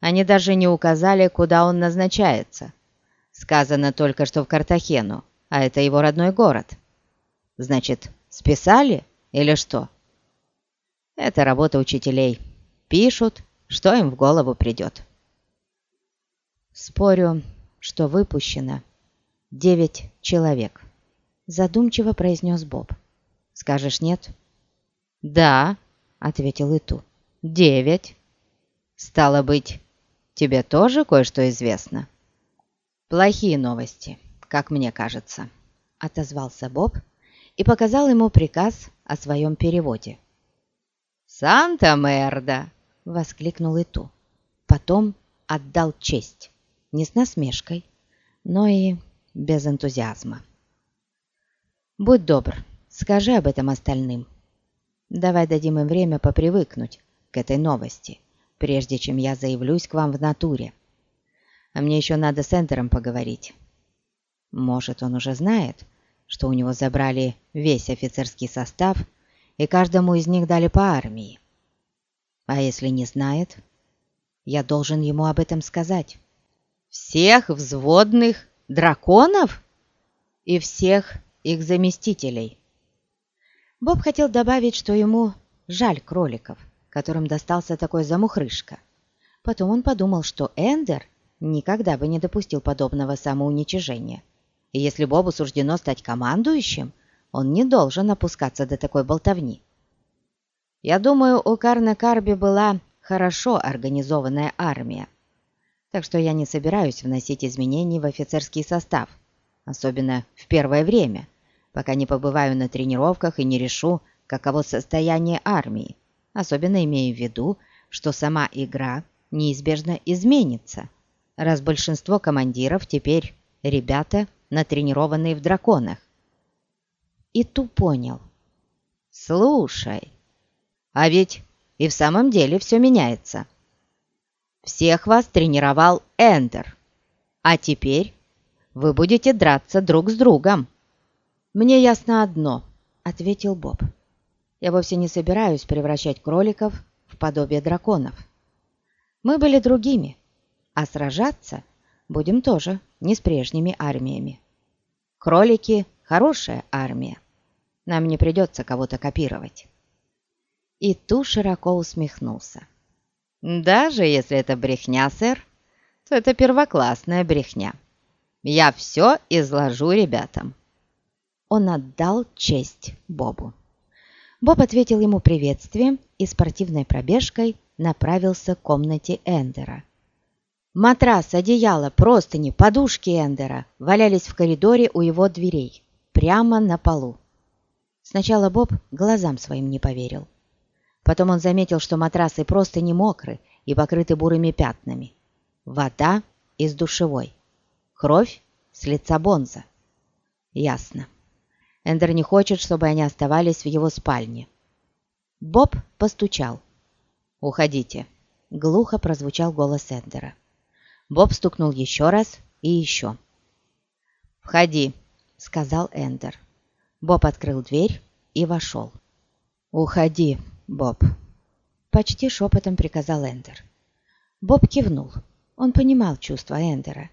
Они даже не указали, куда он назначается. Сказано только, что в Картахену, а это его родной город. Значит, списали или что? Это работа учителей. Пишут, что им в голову придет. Спорю, что выпущено девять человек», — задумчиво произнес Боб. «Скажешь нет?» «Да», — ответил Иту. «Девять. Стало быть, тебе тоже кое-что известно?» «Плохие новости, как мне кажется», — отозвался Боб и показал ему приказ о своем переводе. «Санта-Мерда!» — воскликнул Иту. Потом отдал честь, не с насмешкой, но и без энтузиазма. «Будь добр, скажи об этом остальным. Давай дадим им время попривыкнуть к этой новости, прежде чем я заявлюсь к вам в натуре. А мне еще надо с Энтером поговорить. Может, он уже знает, что у него забрали весь офицерский состав и каждому из них дали по армии. А если не знает, я должен ему об этом сказать. Всех взводных драконов? И всех их заместителей. Боб хотел добавить, что ему жаль кроликов, которым достался такой замухрышка. Потом он подумал, что Эндер никогда бы не допустил подобного самоуничижения. И если Бобу суждено стать командующим, он не должен опускаться до такой болтовни. Я думаю, у Карна Карби была хорошо организованная армия, так что я не собираюсь вносить изменений в офицерский состав, особенно в первое время, пока не побываю на тренировках и не решу, каково состояние армии, особенно имея в виду, что сама игра неизбежно изменится, раз большинство командиров теперь ребята, натренированные в драконах. И Ту понял. «Слушай, а ведь и в самом деле все меняется. Всех вас тренировал Эндер, а теперь вы будете драться друг с другом». «Мне ясно одно», — ответил Боб. «Я вовсе не собираюсь превращать кроликов в подобие драконов. Мы были другими, а сражаться будем тоже не с прежними армиями. Кролики — хорошая армия. Нам не придется кого-то копировать». И Ту широко усмехнулся. «Даже если это брехня, сэр, то это первоклассная брехня. Я все изложу ребятам». Он отдал честь Бобу. Боб ответил ему приветствием и спортивной пробежкой направился к комнате Эндера. Матрас, одеяло, простыни, подушки Эндера валялись в коридоре у его дверей, прямо на полу. Сначала Боб глазам своим не поверил. Потом он заметил, что матрасы просто не мокры и покрыты бурыми пятнами. Вода из душевой. Кровь с лица Бонза. Ясно. Эндер не хочет, чтобы они оставались в его спальне. Боб постучал. «Уходите», — глухо прозвучал голос Эндера. Боб стукнул еще раз и еще. «Входи», — сказал Эндер. Боб открыл дверь и вошел. «Уходи», Боб!» Почти шепотом приказал Эндер. Боб кивнул. Он понимал чувства Эндера.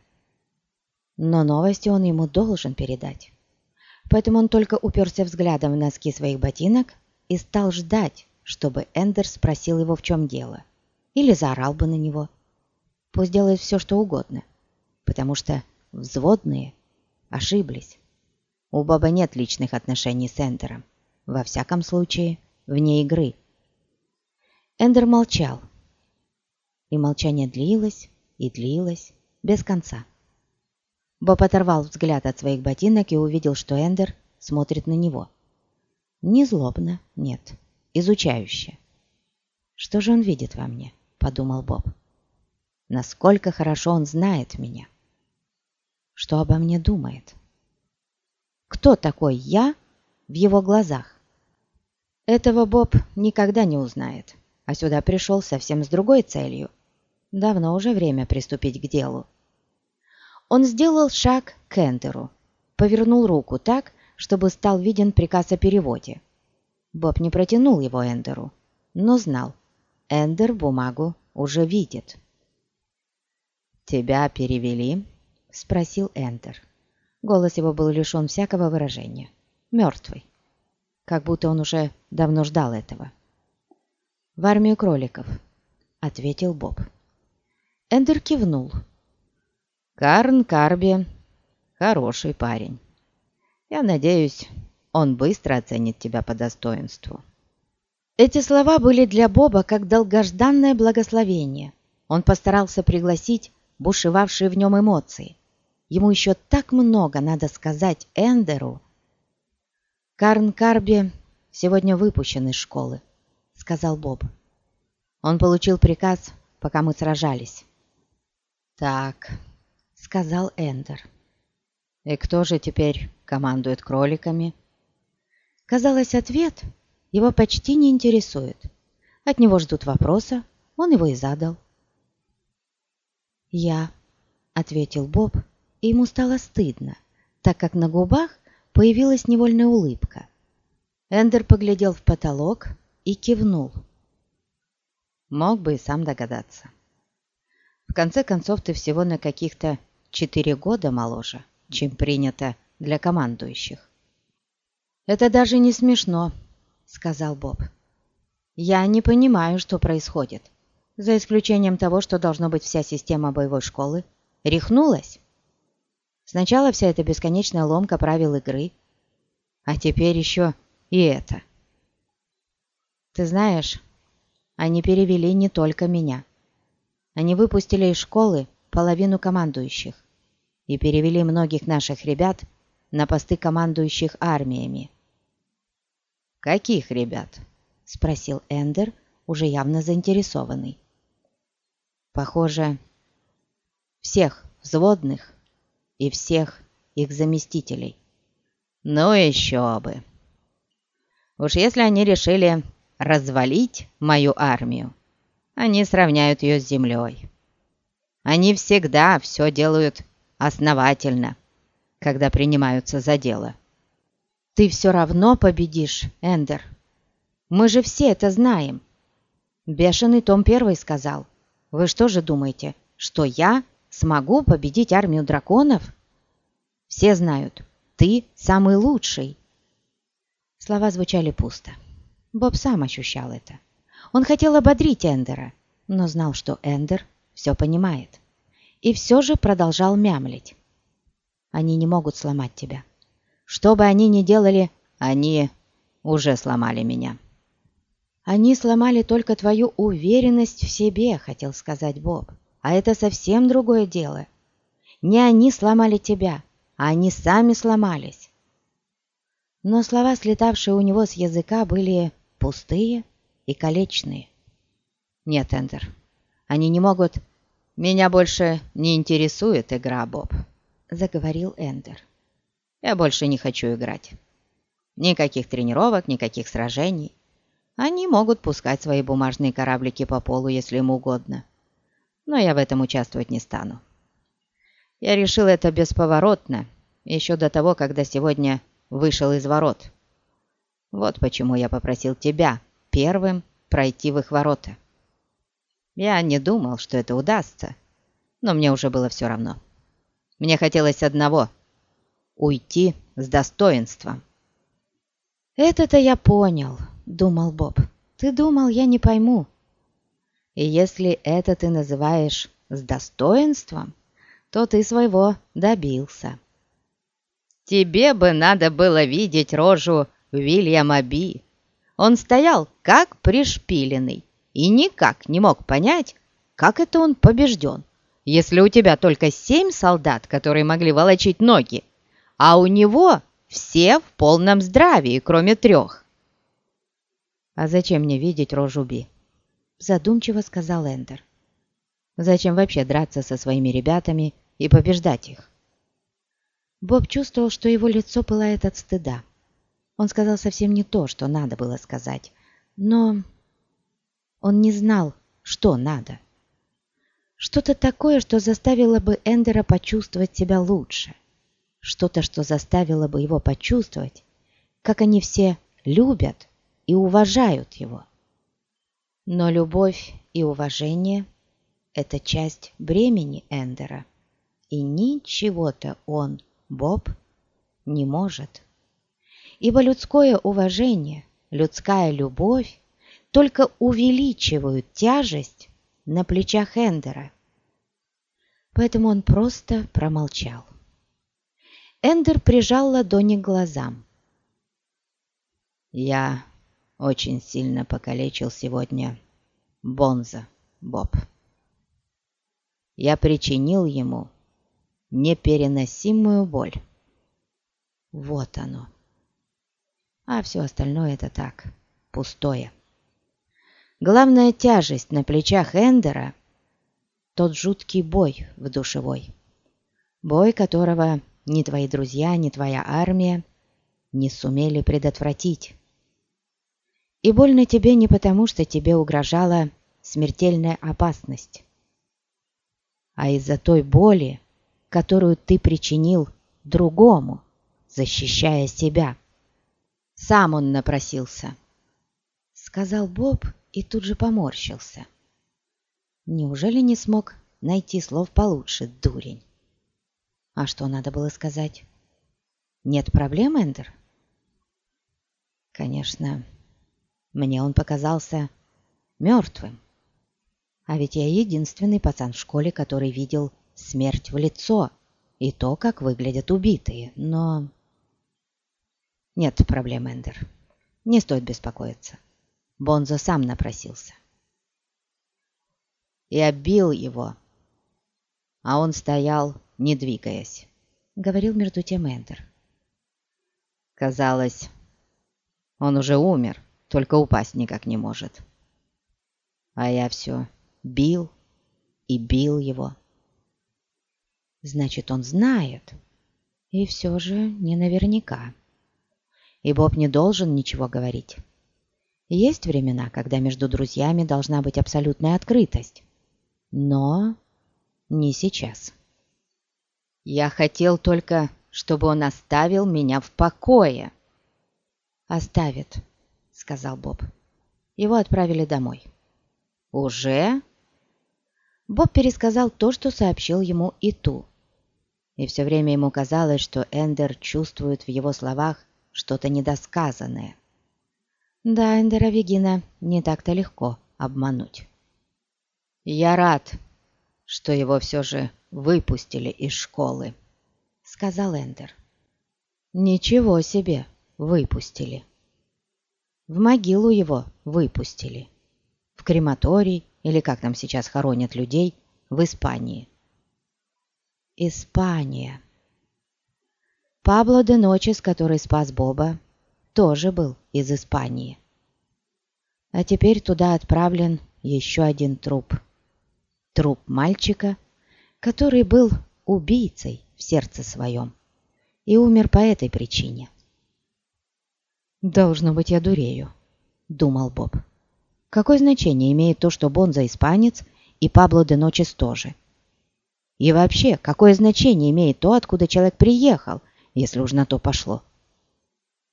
Но новости он ему должен передать. Поэтому он только уперся взглядом в носки своих ботинок и стал ждать, чтобы Эндер спросил его, в чем дело. Или заорал бы на него. Пусть делает все, что угодно. Потому что взводные ошиблись. У Боба нет личных отношений с Эндером. Во всяком случае, вне игры. Эндер молчал. И молчание длилось и длилось без конца. Боб оторвал взгляд от своих ботинок и увидел, что Эндер смотрит на него. Не злобно, нет, изучающе. «Что же он видит во мне?» — подумал Боб. «Насколько хорошо он знает меня? Что обо мне думает? Кто такой я в его глазах?» Этого Боб никогда не узнает а сюда пришел совсем с другой целью. Давно уже время приступить к делу. Он сделал шаг к Эндеру, повернул руку так, чтобы стал виден приказ о переводе. Боб не протянул его Эндеру, но знал, Эндер бумагу уже видит. «Тебя перевели?» — спросил Эндер. Голос его был лишен всякого выражения. Мертвый. Как будто он уже давно ждал этого в армию кроликов», — ответил Боб. Эндер кивнул. «Карн Карби — хороший парень. Я надеюсь, он быстро оценит тебя по достоинству». Эти слова были для Боба как долгожданное благословение. Он постарался пригласить бушевавшие в нем эмоции. Ему еще так много надо сказать Эндеру. Карн Карби сегодня выпущен из школы сказал Боб. «Он получил приказ, пока мы сражались». «Так», — сказал Эндер. «И кто же теперь командует кроликами?» Казалось, ответ его почти не интересует. От него ждут вопроса, он его и задал. «Я», — ответил Боб, и ему стало стыдно, так как на губах появилась невольная улыбка. Эндер поглядел в потолок и кивнул. Мог бы и сам догадаться. В конце концов, ты всего на каких-то четыре года моложе, чем принято для командующих. «Это даже не смешно», — сказал Боб. «Я не понимаю, что происходит, за исключением того, что должно быть вся система боевой школы рехнулась. Сначала вся эта бесконечная ломка правил игры, а теперь еще и это. Ты знаешь, они перевели не только меня. Они выпустили из школы половину командующих и перевели многих наших ребят на посты командующих армиями. «Каких ребят?» — спросил Эндер, уже явно заинтересованный. «Похоже, всех взводных и всех их заместителей». «Ну еще бы!» «Уж если они решили развалить мою армию, они сравняют ее с землей. Они всегда все делают основательно, когда принимаются за дело». Ты все равно победишь, Эндер. Мы же все это знаем. Бешеный Том Первый сказал. Вы что же думаете, что я смогу победить армию драконов? Все знают, ты самый лучший. Слова звучали пусто. Боб сам ощущал это. Он хотел ободрить Эндера, но знал, что Эндер все понимает. И все же продолжал мямлить. Они не могут сломать тебя. Что бы они ни делали, они уже сломали меня. «Они сломали только твою уверенность в себе», — хотел сказать Боб. «А это совсем другое дело. Не они сломали тебя, а они сами сломались». Но слова, слетавшие у него с языка, были пустые и колечные. «Нет, Эндер, они не могут...» «Меня больше не интересует игра, Боб», — заговорил Эндер. Я больше не хочу играть. Никаких тренировок, никаких сражений. Они могут пускать свои бумажные кораблики по полу, если им угодно. Но я в этом участвовать не стану. Я решил это бесповоротно, еще до того, когда сегодня вышел из ворот. Вот почему я попросил тебя первым пройти в их ворота. Я не думал, что это удастся, но мне уже было все равно. Мне хотелось одного уйти с достоинством. «Это-то я понял», — думал Боб. «Ты думал, я не пойму». «И если это ты называешь с достоинством, то ты своего добился». «Тебе бы надо было видеть рожу Вильяма Би. Он стоял как пришпиленный и никак не мог понять, как это он побежден, если у тебя только семь солдат, которые могли волочить ноги, а у него все в полном здравии, кроме трех. «А зачем мне видеть рожу Би?» Задумчиво сказал Эндер. «Зачем вообще драться со своими ребятами и побеждать их?» Боб чувствовал, что его лицо пылает от стыда. Он сказал совсем не то, что надо было сказать, но он не знал, что надо. Что-то такое, что заставило бы Эндера почувствовать себя лучше что-то, что заставило бы его почувствовать, как они все любят и уважают его. Но любовь и уважение – это часть бремени Эндера, и ничего-то он, Боб, не может. Ибо людское уважение, людская любовь только увеличивают тяжесть на плечах Эндера. Поэтому он просто промолчал. Эндер прижал ладони к глазам. «Я очень сильно покалечил сегодня Бонза, Боб. Я причинил ему непереносимую боль. Вот оно. А все остальное это так, пустое. Главная тяжесть на плечах Эндера — тот жуткий бой в душевой. Бой, которого ни твои друзья, ни твоя армия не сумели предотвратить. И больно тебе не потому, что тебе угрожала смертельная опасность, а из-за той боли, которую ты причинил другому, защищая себя. Сам он напросился, сказал Боб и тут же поморщился. Неужели не смог найти слов получше, дурень? А что надо было сказать? Нет проблем, Эндер? Конечно, мне он показался мертвым. А ведь я единственный пацан в школе, который видел смерть в лицо и то, как выглядят убитые, но... Нет проблем, Эндер. Не стоит беспокоиться. Бонзо сам напросился. Я бил его, а он стоял, не двигаясь, — говорил между тем Эндер. Казалось, он уже умер, только упасть никак не может. А я все бил и бил его. Значит, он знает. И все же не наверняка. И Боб не должен ничего говорить. Есть времена, когда между друзьями должна быть абсолютная открытость. Но не сейчас. Я хотел только, чтобы он оставил меня в покое. «Оставит», — сказал Боб. Его отправили домой. «Уже?» Боб пересказал то, что сообщил ему Иту. И все время ему казалось, что Эндер чувствует в его словах что-то недосказанное. Да, Эндера Вегина не так-то легко обмануть. «Я рад, что его все же выпустили из школы», — сказал Эндер. «Ничего себе, выпустили. В могилу его выпустили. В крематорий, или как там сейчас хоронят людей, в Испании. Испания. Пабло де Ночес, который спас Боба, тоже был из Испании. А теперь туда отправлен еще один труп. Труп мальчика, который был убийцей в сердце своем и умер по этой причине. «Должно быть, я дурею», — думал Боб. «Какое значение имеет то, что Бонза испанец и Пабло де Ночес тоже?» И вообще, какое значение имеет то, откуда человек приехал, если уж на то пошло?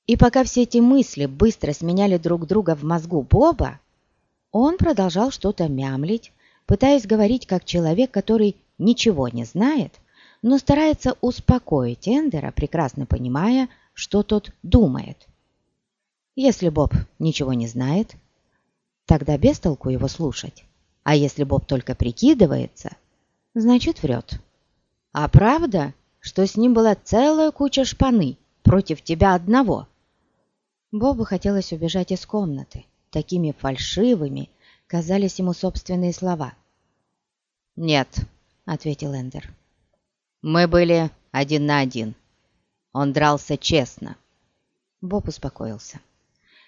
И пока все эти мысли быстро сменяли друг друга в мозгу Боба, он продолжал что-то мямлить, пытаясь говорить как человек, который ничего не знает, но старается успокоить Эндера, прекрасно понимая, что тот думает. Если Боб ничего не знает, тогда без толку его слушать. А если Боб только прикидывается, значит врет. А правда, что с ним была целая куча шпаны против тебя одного? Бобу хотелось убежать из комнаты. Такими фальшивыми казались ему собственные слова. «Нет», — ответил Эндер. «Мы были один на один. Он дрался честно». Боб успокоился.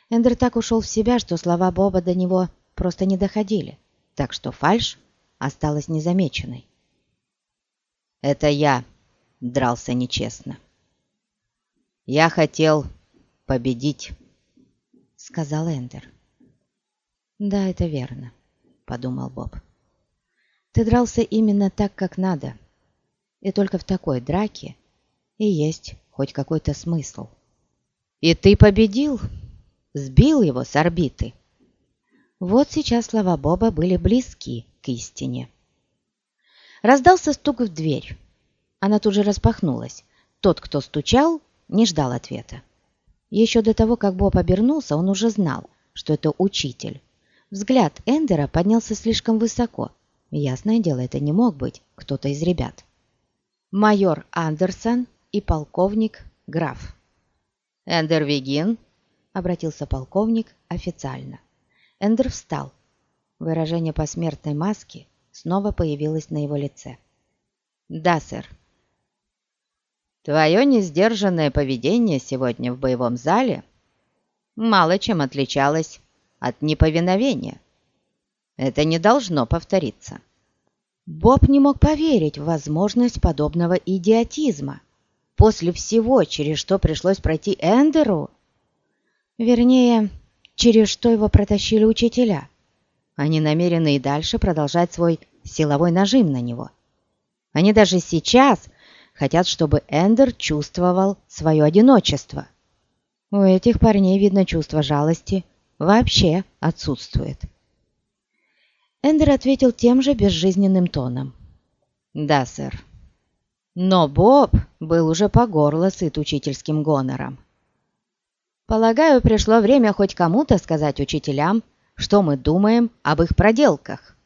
Эндер так ушел в себя, что слова Боба до него просто не доходили, так что фальшь осталась незамеченной. Это я дрался нечестно. Я хотел победить, сказал Эндер. Да, это верно, подумал Боб. Ты дрался именно так, как надо. И только в такой драке и есть хоть какой-то смысл. И ты победил, сбил его с орбиты. Вот сейчас слова Боба были близки к истине. Раздался стук в дверь. Она тут же распахнулась. Тот, кто стучал, не ждал ответа. Еще до того, как Боб обернулся, он уже знал, что это учитель. Взгляд Эндера поднялся слишком высоко. Ясное дело, это не мог быть кто-то из ребят. Майор Андерсон и полковник Граф. «Эндер Вегин?» — обратился полковник официально. Эндер встал. Выражение посмертной маски снова появилась на его лице. «Да, сэр». «Твое несдержанное поведение сегодня в боевом зале мало чем отличалось от неповиновения», Это не должно повториться. Боб не мог поверить в возможность подобного идиотизма. После всего, через что пришлось пройти Эндеру, вернее, через что его протащили учителя, они намерены и дальше продолжать свой силовой нажим на него. Они даже сейчас хотят, чтобы Эндер чувствовал свое одиночество. У этих парней, видно, чувство жалости вообще отсутствует. Эндер ответил тем же безжизненным тоном. «Да, сэр». Но Боб был уже по горло сыт учительским гонором. «Полагаю, пришло время хоть кому-то сказать учителям, что мы думаем об их проделках».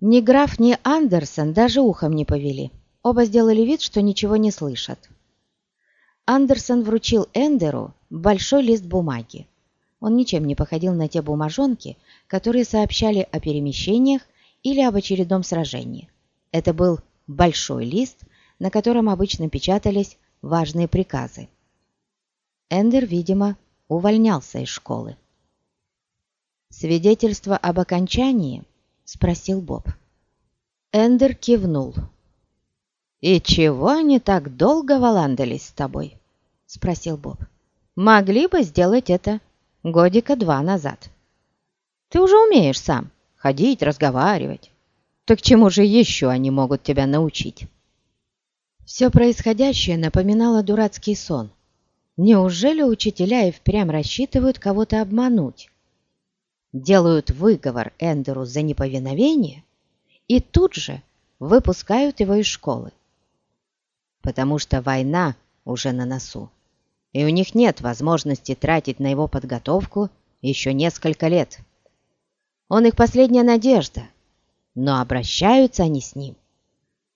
Ни граф, ни Андерсон даже ухом не повели. Оба сделали вид, что ничего не слышат. Андерсон вручил Эндеру большой лист бумаги. Он ничем не походил на те бумажонки, которые сообщали о перемещениях или об очередном сражении. Это был большой лист, на котором обычно печатались важные приказы. Эндер, видимо, увольнялся из школы. «Свидетельство об окончании?» — спросил Боб. Эндер кивнул. «И чего они так долго валандались с тобой?» — спросил Боб. «Могли бы сделать это годика два назад. Ты уже умеешь сам ходить, разговаривать. Так чему же еще они могут тебя научить?» Все происходящее напоминало дурацкий сон. Неужели учителя и впрямь рассчитывают кого-то обмануть? Делают выговор Эндеру за неповиновение и тут же выпускают его из школы. Потому что война уже на носу и у них нет возможности тратить на его подготовку еще несколько лет. Он их последняя надежда, но обращаются они с ним,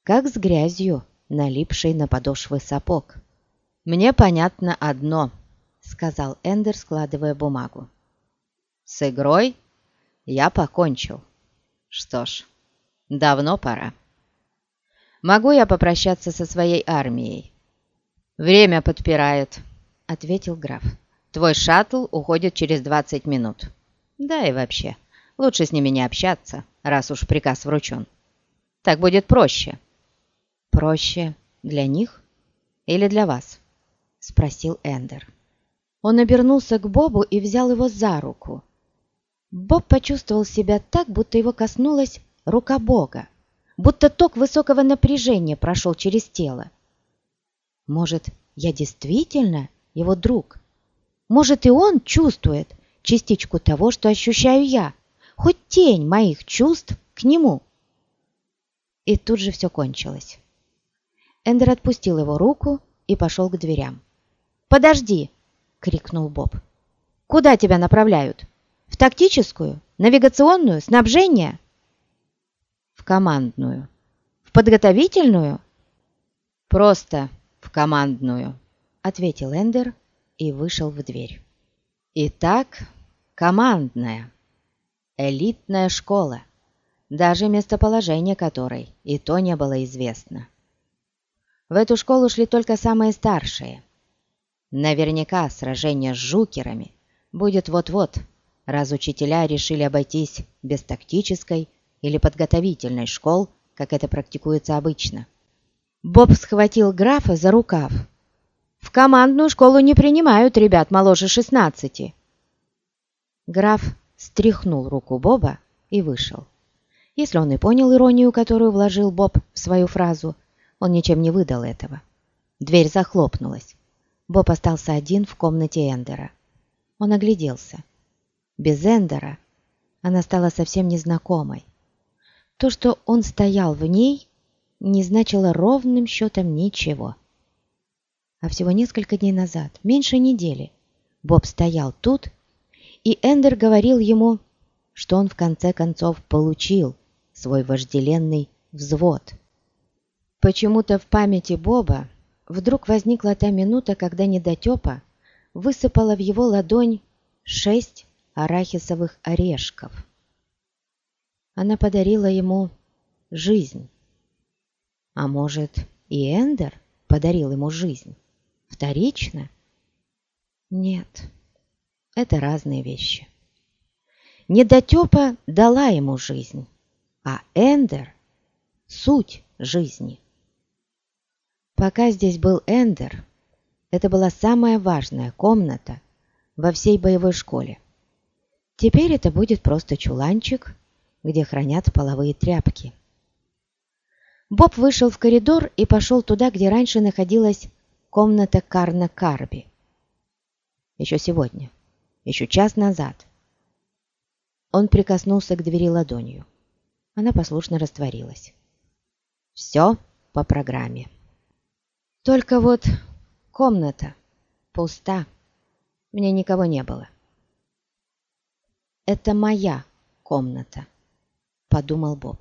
как с грязью, налипшей на подошвы сапог. «Мне понятно одно», — сказал Эндер, складывая бумагу. «С игрой я покончил. Что ж, давно пора. Могу я попрощаться со своей армией? Время подпирает» ответил граф. «Твой шаттл уходит через 20 минут. Да и вообще, лучше с ними не общаться, раз уж приказ вручен. Так будет проще». «Проще для них или для вас?» — спросил Эндер. Он обернулся к Бобу и взял его за руку. Боб почувствовал себя так, будто его коснулась рука Бога, будто ток высокого напряжения прошел через тело. «Может, я действительно его друг. Может, и он чувствует частичку того, что ощущаю я, хоть тень моих чувств к нему. И тут же все кончилось. Эндер отпустил его руку и пошел к дверям. «Подожди!» — крикнул Боб. «Куда тебя направляют? В тактическую? Навигационную? Снабжение?» «В командную. В подготовительную?» «Просто в командную» ответил Эндер и вышел в дверь. Итак, командная, элитная школа, даже местоположение которой и то не было известно. В эту школу шли только самые старшие. Наверняка сражение с жукерами будет вот-вот, раз учителя решили обойтись без тактической или подготовительной школ, как это практикуется обычно. Боб схватил графа за рукав в командную школу не принимают ребят моложе шестнадцати. Граф стряхнул руку Боба и вышел. Если он и понял иронию, которую вложил Боб в свою фразу, он ничем не выдал этого. Дверь захлопнулась. Боб остался один в комнате Эндера. Он огляделся. Без Эндера она стала совсем незнакомой. То, что он стоял в ней, не значило ровным счетом ничего а всего несколько дней назад, меньше недели, Боб стоял тут, и Эндер говорил ему, что он в конце концов получил свой вожделенный взвод. Почему-то в памяти Боба вдруг возникла та минута, когда недотепа высыпала в его ладонь шесть арахисовых орешков. Она подарила ему жизнь. А может, и Эндер подарил ему жизнь? Вторично? Нет, это разные вещи. Недотепа дала ему жизнь, а Эндер — суть жизни. Пока здесь был Эндер, это была самая важная комната во всей боевой школе. Теперь это будет просто чуланчик, где хранят половые тряпки. Боб вышел в коридор и пошел туда, где раньше находилась комната Карна Карби. Еще сегодня, еще час назад. Он прикоснулся к двери ладонью. Она послушно растворилась. Все по программе. Только вот комната пуста. В ней никого не было. «Это моя комната», — подумал Боб.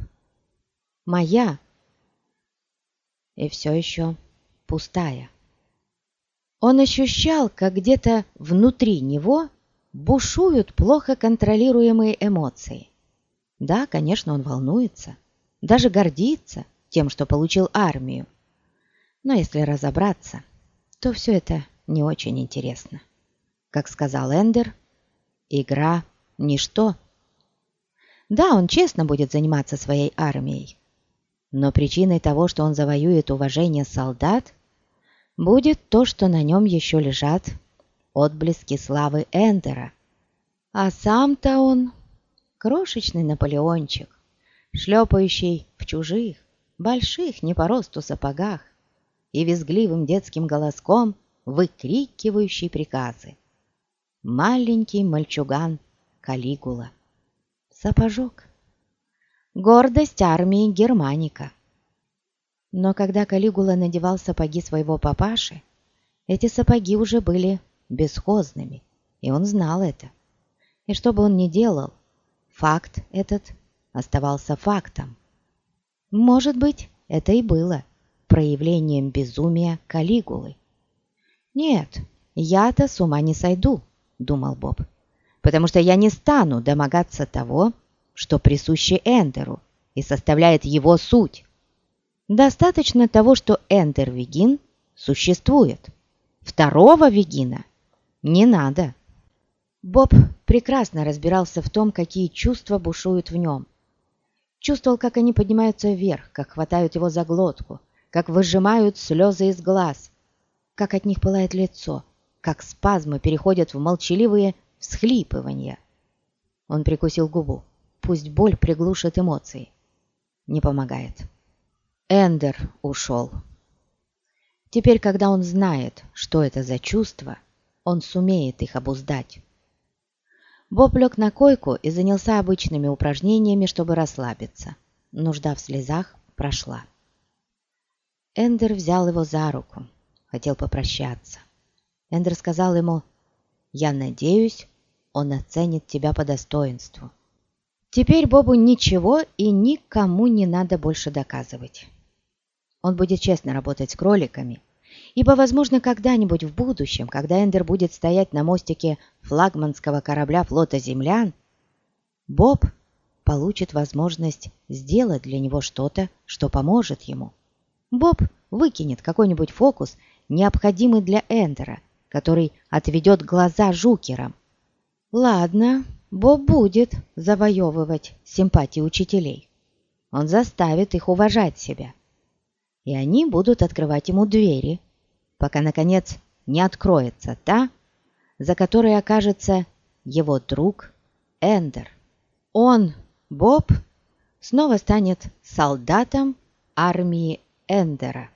«Моя и все еще пустая». Он ощущал, как где-то внутри него бушуют плохо контролируемые эмоции. Да, конечно, он волнуется, даже гордится тем, что получил армию. Но если разобраться, то все это не очень интересно. Как сказал Эндер, игра – ничто. Да, он честно будет заниматься своей армией, но причиной того, что он завоюет уважение солдат, будет то, что на нем еще лежат отблески славы Эндера. А сам-то он крошечный Наполеончик, шлепающий в чужих, больших не по росту сапогах и визгливым детским голоском выкрикивающий приказы. Маленький мальчуган Калигула. Сапожок. Гордость армии Германика. Но когда Калигула надевал сапоги своего папаши, эти сапоги уже были бесхозными, и он знал это. И что бы он ни делал, факт этот оставался фактом. Может быть, это и было проявлением безумия Калигулы. «Нет, я-то с ума не сойду», — думал Боб, «потому что я не стану домогаться того, что присуще Эндеру и составляет его суть. Достаточно того, что Эндер Вегин существует. Второго Вегина не надо. Боб прекрасно разбирался в том, какие чувства бушуют в нем. Чувствовал, как они поднимаются вверх, как хватают его за глотку, как выжимают слезы из глаз, как от них пылает лицо, как спазмы переходят в молчаливые всхлипывания. Он прикусил губу. Пусть боль приглушит эмоции. Не помогает. Эндер ушел. Теперь, когда он знает, что это за чувства, он сумеет их обуздать. Боб лег на койку и занялся обычными упражнениями, чтобы расслабиться. Нужда в слезах прошла. Эндер взял его за руку, хотел попрощаться. Эндер сказал ему, «Я надеюсь, он оценит тебя по достоинству». Теперь Бобу ничего и никому не надо больше доказывать. Он будет честно работать с кроликами ибо, возможно, когда-нибудь в будущем, когда Эндер будет стоять на мостике флагманского корабля флота землян, Боб получит возможность сделать для него что-то, что поможет ему. Боб выкинет какой-нибудь фокус, необходимый для Эндера, который отведет глаза жукерам. Ладно, Боб будет завоевывать симпатии учителей. Он заставит их уважать себя. И они будут открывать ему двери, пока, наконец, не откроется та, за которой окажется его друг Эндер. Он, Боб, снова станет солдатом армии Эндера.